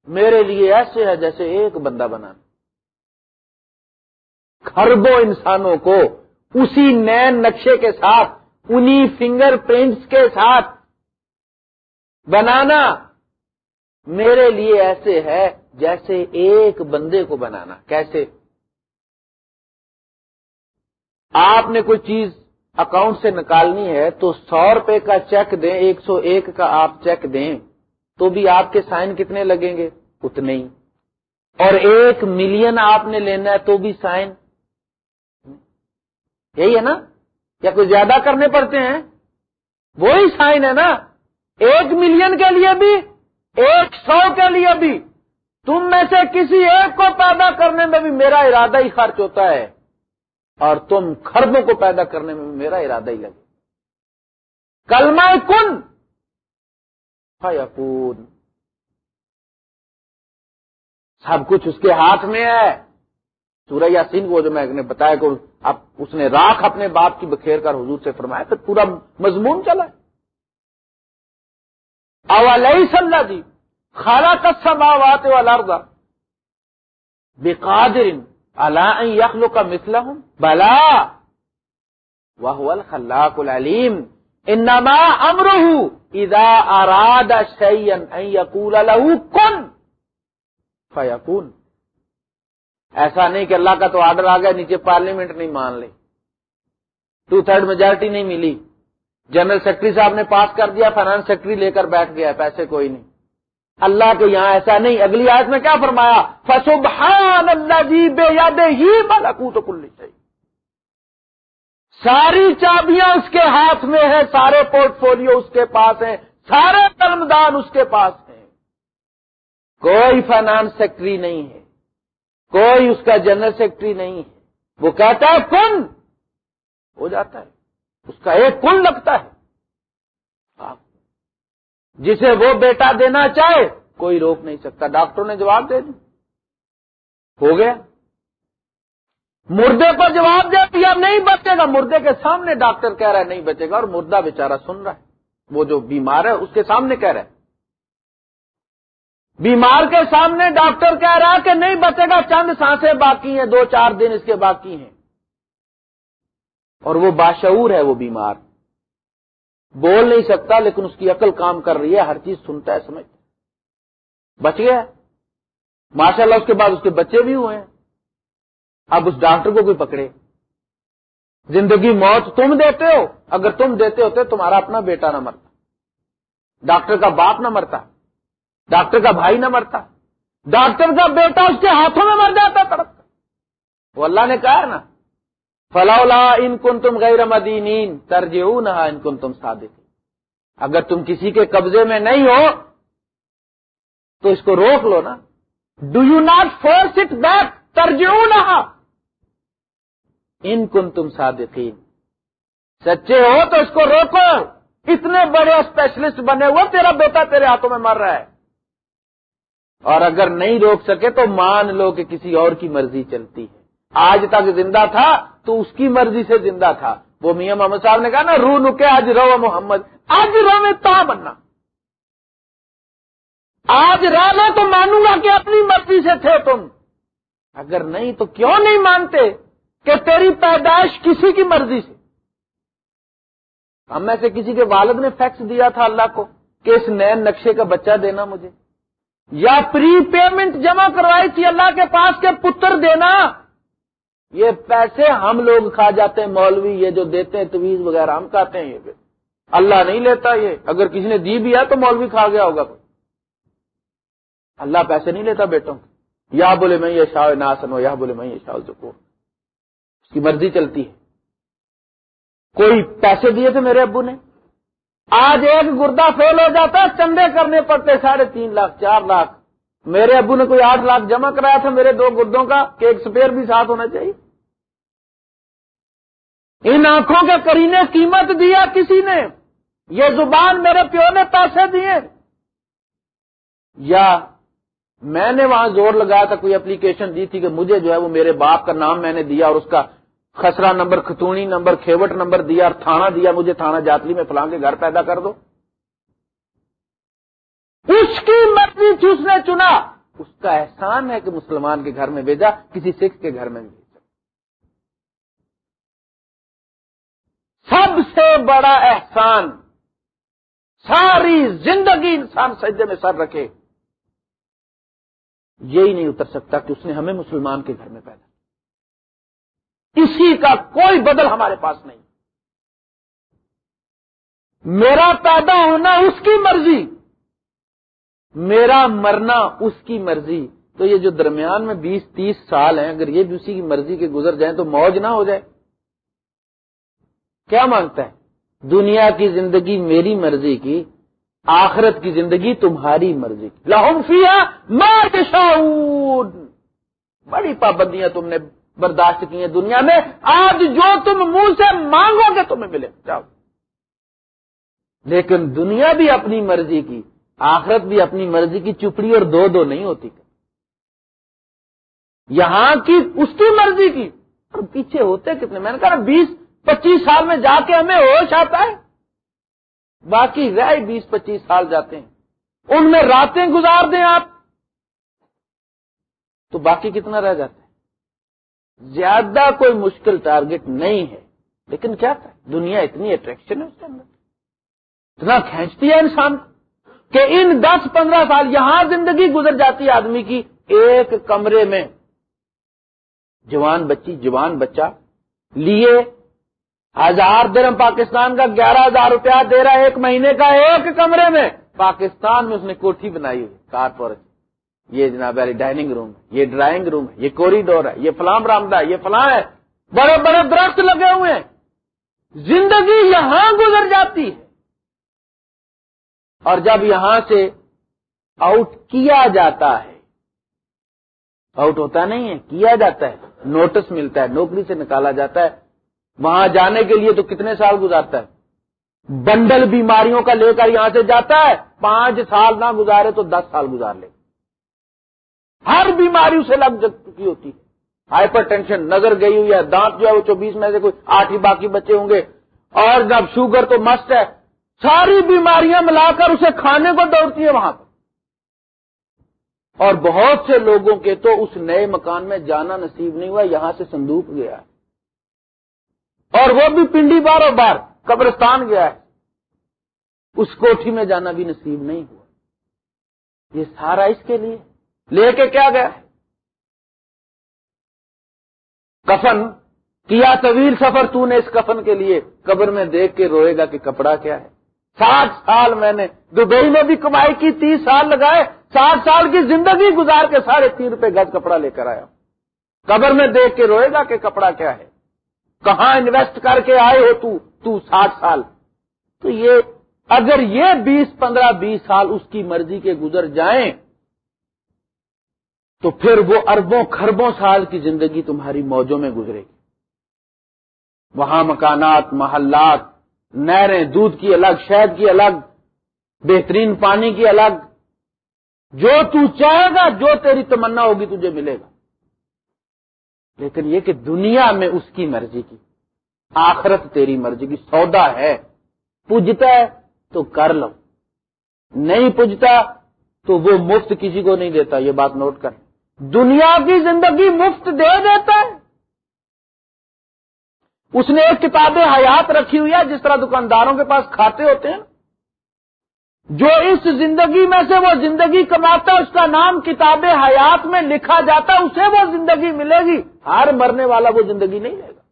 میرے لیے ایسے ہے جیسے ایک بندہ بنانا۔ خربوں انسانوں کو اسی نین نقشے کے ساتھ انہی فنگر پرنٹس کے ساتھ بنانا میرے لیے ایسے ہے جیسے ایک بندے کو بنانا۔ کیسے؟ آپ نے کوئی چیز اکاؤنٹ سے نکالنی ہے تو سو روپے کا چیک دیں، ایک سو ایک کا آپ چیک دیں، تو بھی آپ کے سائن کتنے لگیں گے؟ اتنے ہی۔ اور ایک ملین آپ نے لینا ہے تو بھی سائن یہی ہے نا؟ یا کوئی زیادہ کرنے پڑتے ہیں؟ وہی سائن ہے نا۔ ایک ملین کے لیے بھی، ایک سو کے لیے بھی۔ تم میں سے کسی ایک کو پیدا کرنے میں بھی میرا ارادہ ہی خرچ ہوتا ہے۔ اور تم خربوں کو پیدا کرنے میں بھی میرا ارادہ ہی لگے کلمہ کن؟ فیقون سب کچھ اس کے ہاتھ میں ہے۔ سورہ یاسین کو جو میں نے بتایا کہ اب اس نے راکھ اپنے باپ کی بکھیر کر حضور سے فرمایا تو پورا مضمون چلا اولی صلی اللہ جی خالہ کسم آتے والا بے قادر اللہ یخل کا مسلح ہوں بلا وہ الخلاق العلیم۔ انما امرہ اذا اراد شیئن ان یقول له کن فیقون ایسا نہیں کہ اللہ کا تو آرڈر آ گیا، نیچے پارلیمنٹ نہیں مان لی۔ ٹو تھرڈ میجورٹی نہیں ملی۔ جنرل سیکرٹری صاحب نے پاس کر دیا فائنانس سیکرٹری لے کر بیٹھ گیا، پیسے کوئی نہیں۔ اللہ کے یہاں ایسا نہیں۔ اگلی آیت میں کیا فرمایا؟ فسبحان اللہ جی بے یاد ہی ملکو تو چاہیے ساری چابیاں اس کے ہاتھ میں ہیں، سارے پورٹ فولیو اس کے پاس ہیں، سارے قلمدان اس کے پاس ہیں۔ کوئی فائنانس سیکٹری نہیں ہے۔ کوئی اس کا جنرل سیکٹری نہیں ہے۔ وہ کہتا ہے کن۔ ہو جاتا ہے۔ اس کا ایک کن لگتا ہے۔ جسے وہ بیٹا دینا چاہے، کوئی روک نہیں سکتا۔ ڈاکٹر نے جواب دے دی ہو گیا۔ مردے پر جواب دے دیا۔ نہیں بچے گا۔ مردے کے سامنے ڈاکٹر کہہ رہا ہے، نہیں بچے گا۔ اور مردہ بیچارہ سن رہا ہے۔ وہ جو بیمار ہے، اس کے سامنے کہہ رہا ہے۔ بیمار کے سامنے ڈاکٹر کہہ رہا کہ نہیں بچے گا، چند سانسیں باقی ہیں، دو چار دن اس کے باقی ہیں۔ اور وہ باشعور ہے، وہ بیمار۔ بول نہیں سکتا، لیکن اس کی عقل کام کر رہی ہے، ہر چیز سنتا ہے، سمجھتا بچ گیا۔ ماشاء اللہ اس کے بعد اس کے بچے بھی ہوئے ہیں۔ اب اس ڈاکٹر کو کوئی پکڑے۔ زندگی موت تم دیتے ہو، اگر تم دیتے ہوتے، تمہارا اپنا بیٹا نہ مرتا۔ ڈاکٹر کا باپ نہ مرتا۔ ڈاکٹر کا بھائی نہ مرتا ڈاکٹر کا بیٹا اس کے ہاتھوں میں مر جاتا تڑپ وہ اللہ نے کہا نا، فلا ان کن تم غیر مدین ترجیح نہ ان کن تم سادے اگر تم کسی کے قبضے میں نہیں ہو، تو اس کو روک لو نا۔ Do you not force it back ترجیح نہ ان کن تم صادقین۔ سچے ہو تو اس کو روکو۔ اتنے بڑے اسپیشلسٹ بنے ہوئے، تیرا بیٹا تیرے ہاتھوں میں مر رہا ہے۔ اور اگر نہیں روک سکے تو مان لو کہ کسی اور کی مرضی چلتی ہے۔ آج تک زندہ تھا، تو اس کی مرضی سے زندہ تھا۔ وہ میاں محمد صاحب نے کہا نا، رو نکے آج رو محمد۔ آج رو میں تا بننا۔ آج رہنا تو مانوں گا کہ اپنی مرضی سے تھے تم۔ اگر نہیں تو کیوں نہیں مانتے کہ تیری پیدائش کسی کی مرضی سے؟ ہم میں سے کسی کے والد نے فیکس دیا تھا اللہ کو کہ اس نئے نقشے کا بچہ دینا مجھے۔ یا پری پیمنٹ جمع کروائی تھی اللہ کے پاس کے پتر دینا، یہ پیسے ہم لوگ کھا جاتے ہیں، مولوی یہ جو دیتے ہیں تویز وغیرہ ہم کھاتے ہیں یہ اللہ نہیں لیتا یہ۔ اگر کسی نے دی بھی ہے تو مولوی کھا گیا ہوگا۔ اللہ پیسے نہیں لیتا بیٹوں یا بولے میں یہ شاہ ناسن ہو، یا بولے میں یہ شاہ کو اس کی مرضی چلتی ہے۔ کوئی پیسے دیے تھے میرے ابو نے؟ آج ایک گردہ فیل ہو جاتا ہے، چندے کرنے پڑتے ساڑھے تین لاکھ، چار لاکھ۔ میرے ابو نے کوئی آٹھ لاکھ جمع کرایا تھا میرے دو گردوں کا، کہ ایک سپیئر بھی ساتھ ہونا چاہیے۔ ان آنکھوں کے کرینے قیمت دیا کسی نے۔ یہ زبان میرے پیو نے پیسے دیے یا میں نے وہاں زور لگایا تھا، کوئی اپلیکیشن دی تھی کہ مجھے جو ہے وہ میرے باپ کا نام میں نے دیا اور اس کا خسرا نمبر کھتونی، نمبر کھیوٹ، نمبر دیا اور تھانہ دیا، مجھے تھانہ جاتلی میں فلاں کے گھر پیدا کر دو۔ اس کی مرضی تھی اس نے چنا، اس کا احسان ہے کہ مسلمان کے گھر میں بھیجا، کسی سکھ کے گھر میں بھیجا۔ سب سے بڑا احسان، ساری زندگی انسان سجدے میں سر رکھے۔ یہی نہیں اتر سکتا کہ اس نے ہمیں مسلمان کے گھر میں پیدا اسی کا کوئی بدل ہمارے پاس نہیں۔ میرا پیدا ہونا اس کی مرضی۔ میرا مرنا اس کی مرضی۔ تو یہ جو درمیان میں بیس تیس سال ہیں، اگر یہ بھی اسی کی مرضی کے گزر جائیں تو موج نہ ہو جائے۔ کیا مانگتا ہے؟ دنیا کی زندگی میری مرضی کی، آخرت کی زندگی تمہاری مرضی کی۔ لاہم فیا مار بڑی پابندیاں تم نے برداشت کی ہیں دنیا میں، آج جو تم منہ سے مانگو گے تمہیں ملے۔ جاؤ۔ لیکن دنیا بھی اپنی مرضی کی، آخرت بھی اپنی مرضی کی چپڑی اور دو دو نہیں ہوتی۔ یہاں کی اس کی مرضی کی۔ پیچھے ہوتے کتنے؟ میں نے کہا بیس، پچیس سال میں جا کے ہمیں ہوش آتا ہے۔ باقی رہ بیس، پچیس سال جاتے ہیں۔ ان میں راتیں گزار دیں آپ۔ تو باقی کتنا رہ جاتا ہے؟ زیادہ کوئی مشکل ٹارگٹ نہیں ہے۔ لیکن کیا تھا؟ دنیا اتنی اٹریکشن ہے اس کے اندر۔ اتنا کھینچتی ہے انسان کہ ان دس پندرہ سال یہاں زندگی گزر جاتی ہے آدمی کی ایک کمرے میں۔ جوان بچی، جوان بچہ لیے ہزار درم پاکستان کا گیارہ ہزار روپیہ دے رہا ہے ایک مہینے کا ایک کمرے میں۔ پاکستان میں اس نے کوٹھی بنائی ہوئی کار پر یہ جناب ڈائننگ روم، یہ ڈرائنگ روم ہے یہ کوریڈور ہے، یہ فلاں برامدہ ہے، یہ فلاں ہے۔ بڑے بڑے درخت لگے ہوئے ہیں۔ زندگی یہاں گزر جاتی ہے۔ اور جب یہاں سے آؤٹ کیا جاتا ہے، آؤٹ ہوتا نہیں ہے، کیا جاتا ہے۔ نوٹس ملتا ہے، نوکری سے نکالا جاتا ہے۔ وہاں جانے کے لیے تو کتنے سال گزارتا ہے؟ بنڈل بیماریوں کا لے کر یہاں سے جاتا ہے۔ پانچ سال نہ گزارے تو دس سال گزار لے۔ ہر بیماری اسے لگ چکی ہوتی ہے۔ ہائپر ٹینشن، نظر گئی ہوئی ہے، دانت جو ہے وہ چوبیس میں سے کوئی آٹھ ہی باقی بچے ہوں گے۔ اور جب شوگر تو مسٹ ہے، ساری بیماریاں ملا کر اسے کھانے کو دوڑتی ہے وہاں پر۔ اور بہت سے لوگوں کے تو اس نئے مکان میں جانا نصیب نہیں ہوا، یہاں سے صندوق گیا ہے۔ اور وہ بھی پنڈی بار اور بار قبرستان گیا ہے۔ اس کوٹھی میں جانا بھی نصیب نہیں ہوا۔ یہ سارا اس کے لیے۔ لے کے کیا گیا؟ کفن۔ کیا طویل سفر تو نے اس کفن کے لیے قبر میں دیکھ کے روئے گا کہ کپڑا کیا ہے؟ ساٹھ سال میں نے دبئی میں بھی کمائی کی، تیس سال لگائے، ساٹھ سال کی زندگی گزار کے ساڑھے تین روپے گز کپڑا لے کر آیا قبر میں دیکھ کے روئے گا کہ کپڑا کیا ہے؟ کہاں انویسٹ کر کے آئے ہو تو تو ساٹھ سال۔ تو یہ، اگر یہ بیس، پندرہ، بیس سال اس کی مرضی کے گزر جائیں تو پھر وہ اربوں خربوں سال کی زندگی تمہاری موجوں میں گزرے گی۔ وہاں مکانات، محلات، نہریں، دودھ کی الگ، شہد کی الگ، بہترین پانی کی الگ۔ جو تو چاہے گا، جو تیری تمنا ہوگی، تجھے ملے گا۔ لیکن یہ کہ دنیا میں اس کی مرضی کی، آخرت تیری مرضی کی، سودا ہے پوجتا ہے، تو کر لو۔ نہیں پوجتا تو وہ مفت کسی کو نہیں دیتا۔ یہ بات نوٹ کر۔ دنیا کی زندگی مفت دے دیتا ہے۔ اس نے ایک کتاب حیات رکھی ہوئی ہے جس طرح دکانداروں کے پاس کھاتے ہوتے ہیں۔ جو اس زندگی میں سے وہ زندگی کماتا ہے، اس کا نام کتاب حیات میں لکھا جاتا ہے، اسے وہ زندگی ملے گی۔ ہر مرنے والا وہ زندگی نہیں لے گا۔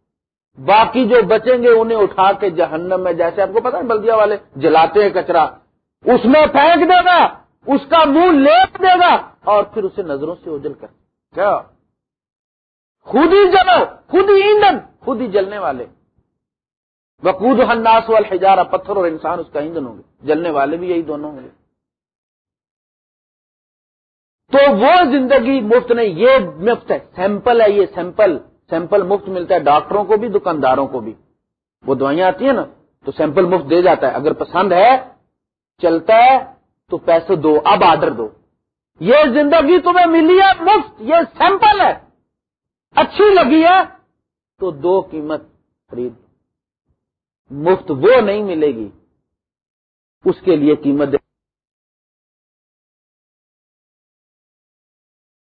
باقی جو بچیں گے، انہیں اٹھا کے جہنم میں، جیسے آپ کو پتا ہے بلدیا والے جلاتے ہیں کچرا۔ اس میں پھینک دے گا۔ اس کا منہ لیپ دے گا اور پھر اسے نظروں سے اجل کر۔ کیا؟ خود ہی جلو، خود ہی ایندھن، خود ہی جلنے والے۔ وقود الناس والحجارہ، پتھر اور انسان اس کا ایندھن ہوں گے۔ جلنے والے بھی یہی دونوں ہوں گے۔ تو وہ زندگی مفت نہیں، یہ مفت ہے۔ سیمپل ہے، یہ سیمپل۔ سیمپل مفت ملتا ہے ڈاکٹروں کو بھی، دکانداروں کو بھی۔ وہ دوائیاں آتی ہیں نا، تو سیمپل مفت دے جاتا ہے۔ اگر پسند ہے، چلتا ہے تو پیسے دو، اب آرڈر دو۔ یہ زندگی تمہیں ملی ہے، مفت، یہ سیمپل ہے۔ اچھی لگی ہے، تو دو قیمت خرید۔ مفت وہ نہیں ملے گی، اس کے لیے قیمت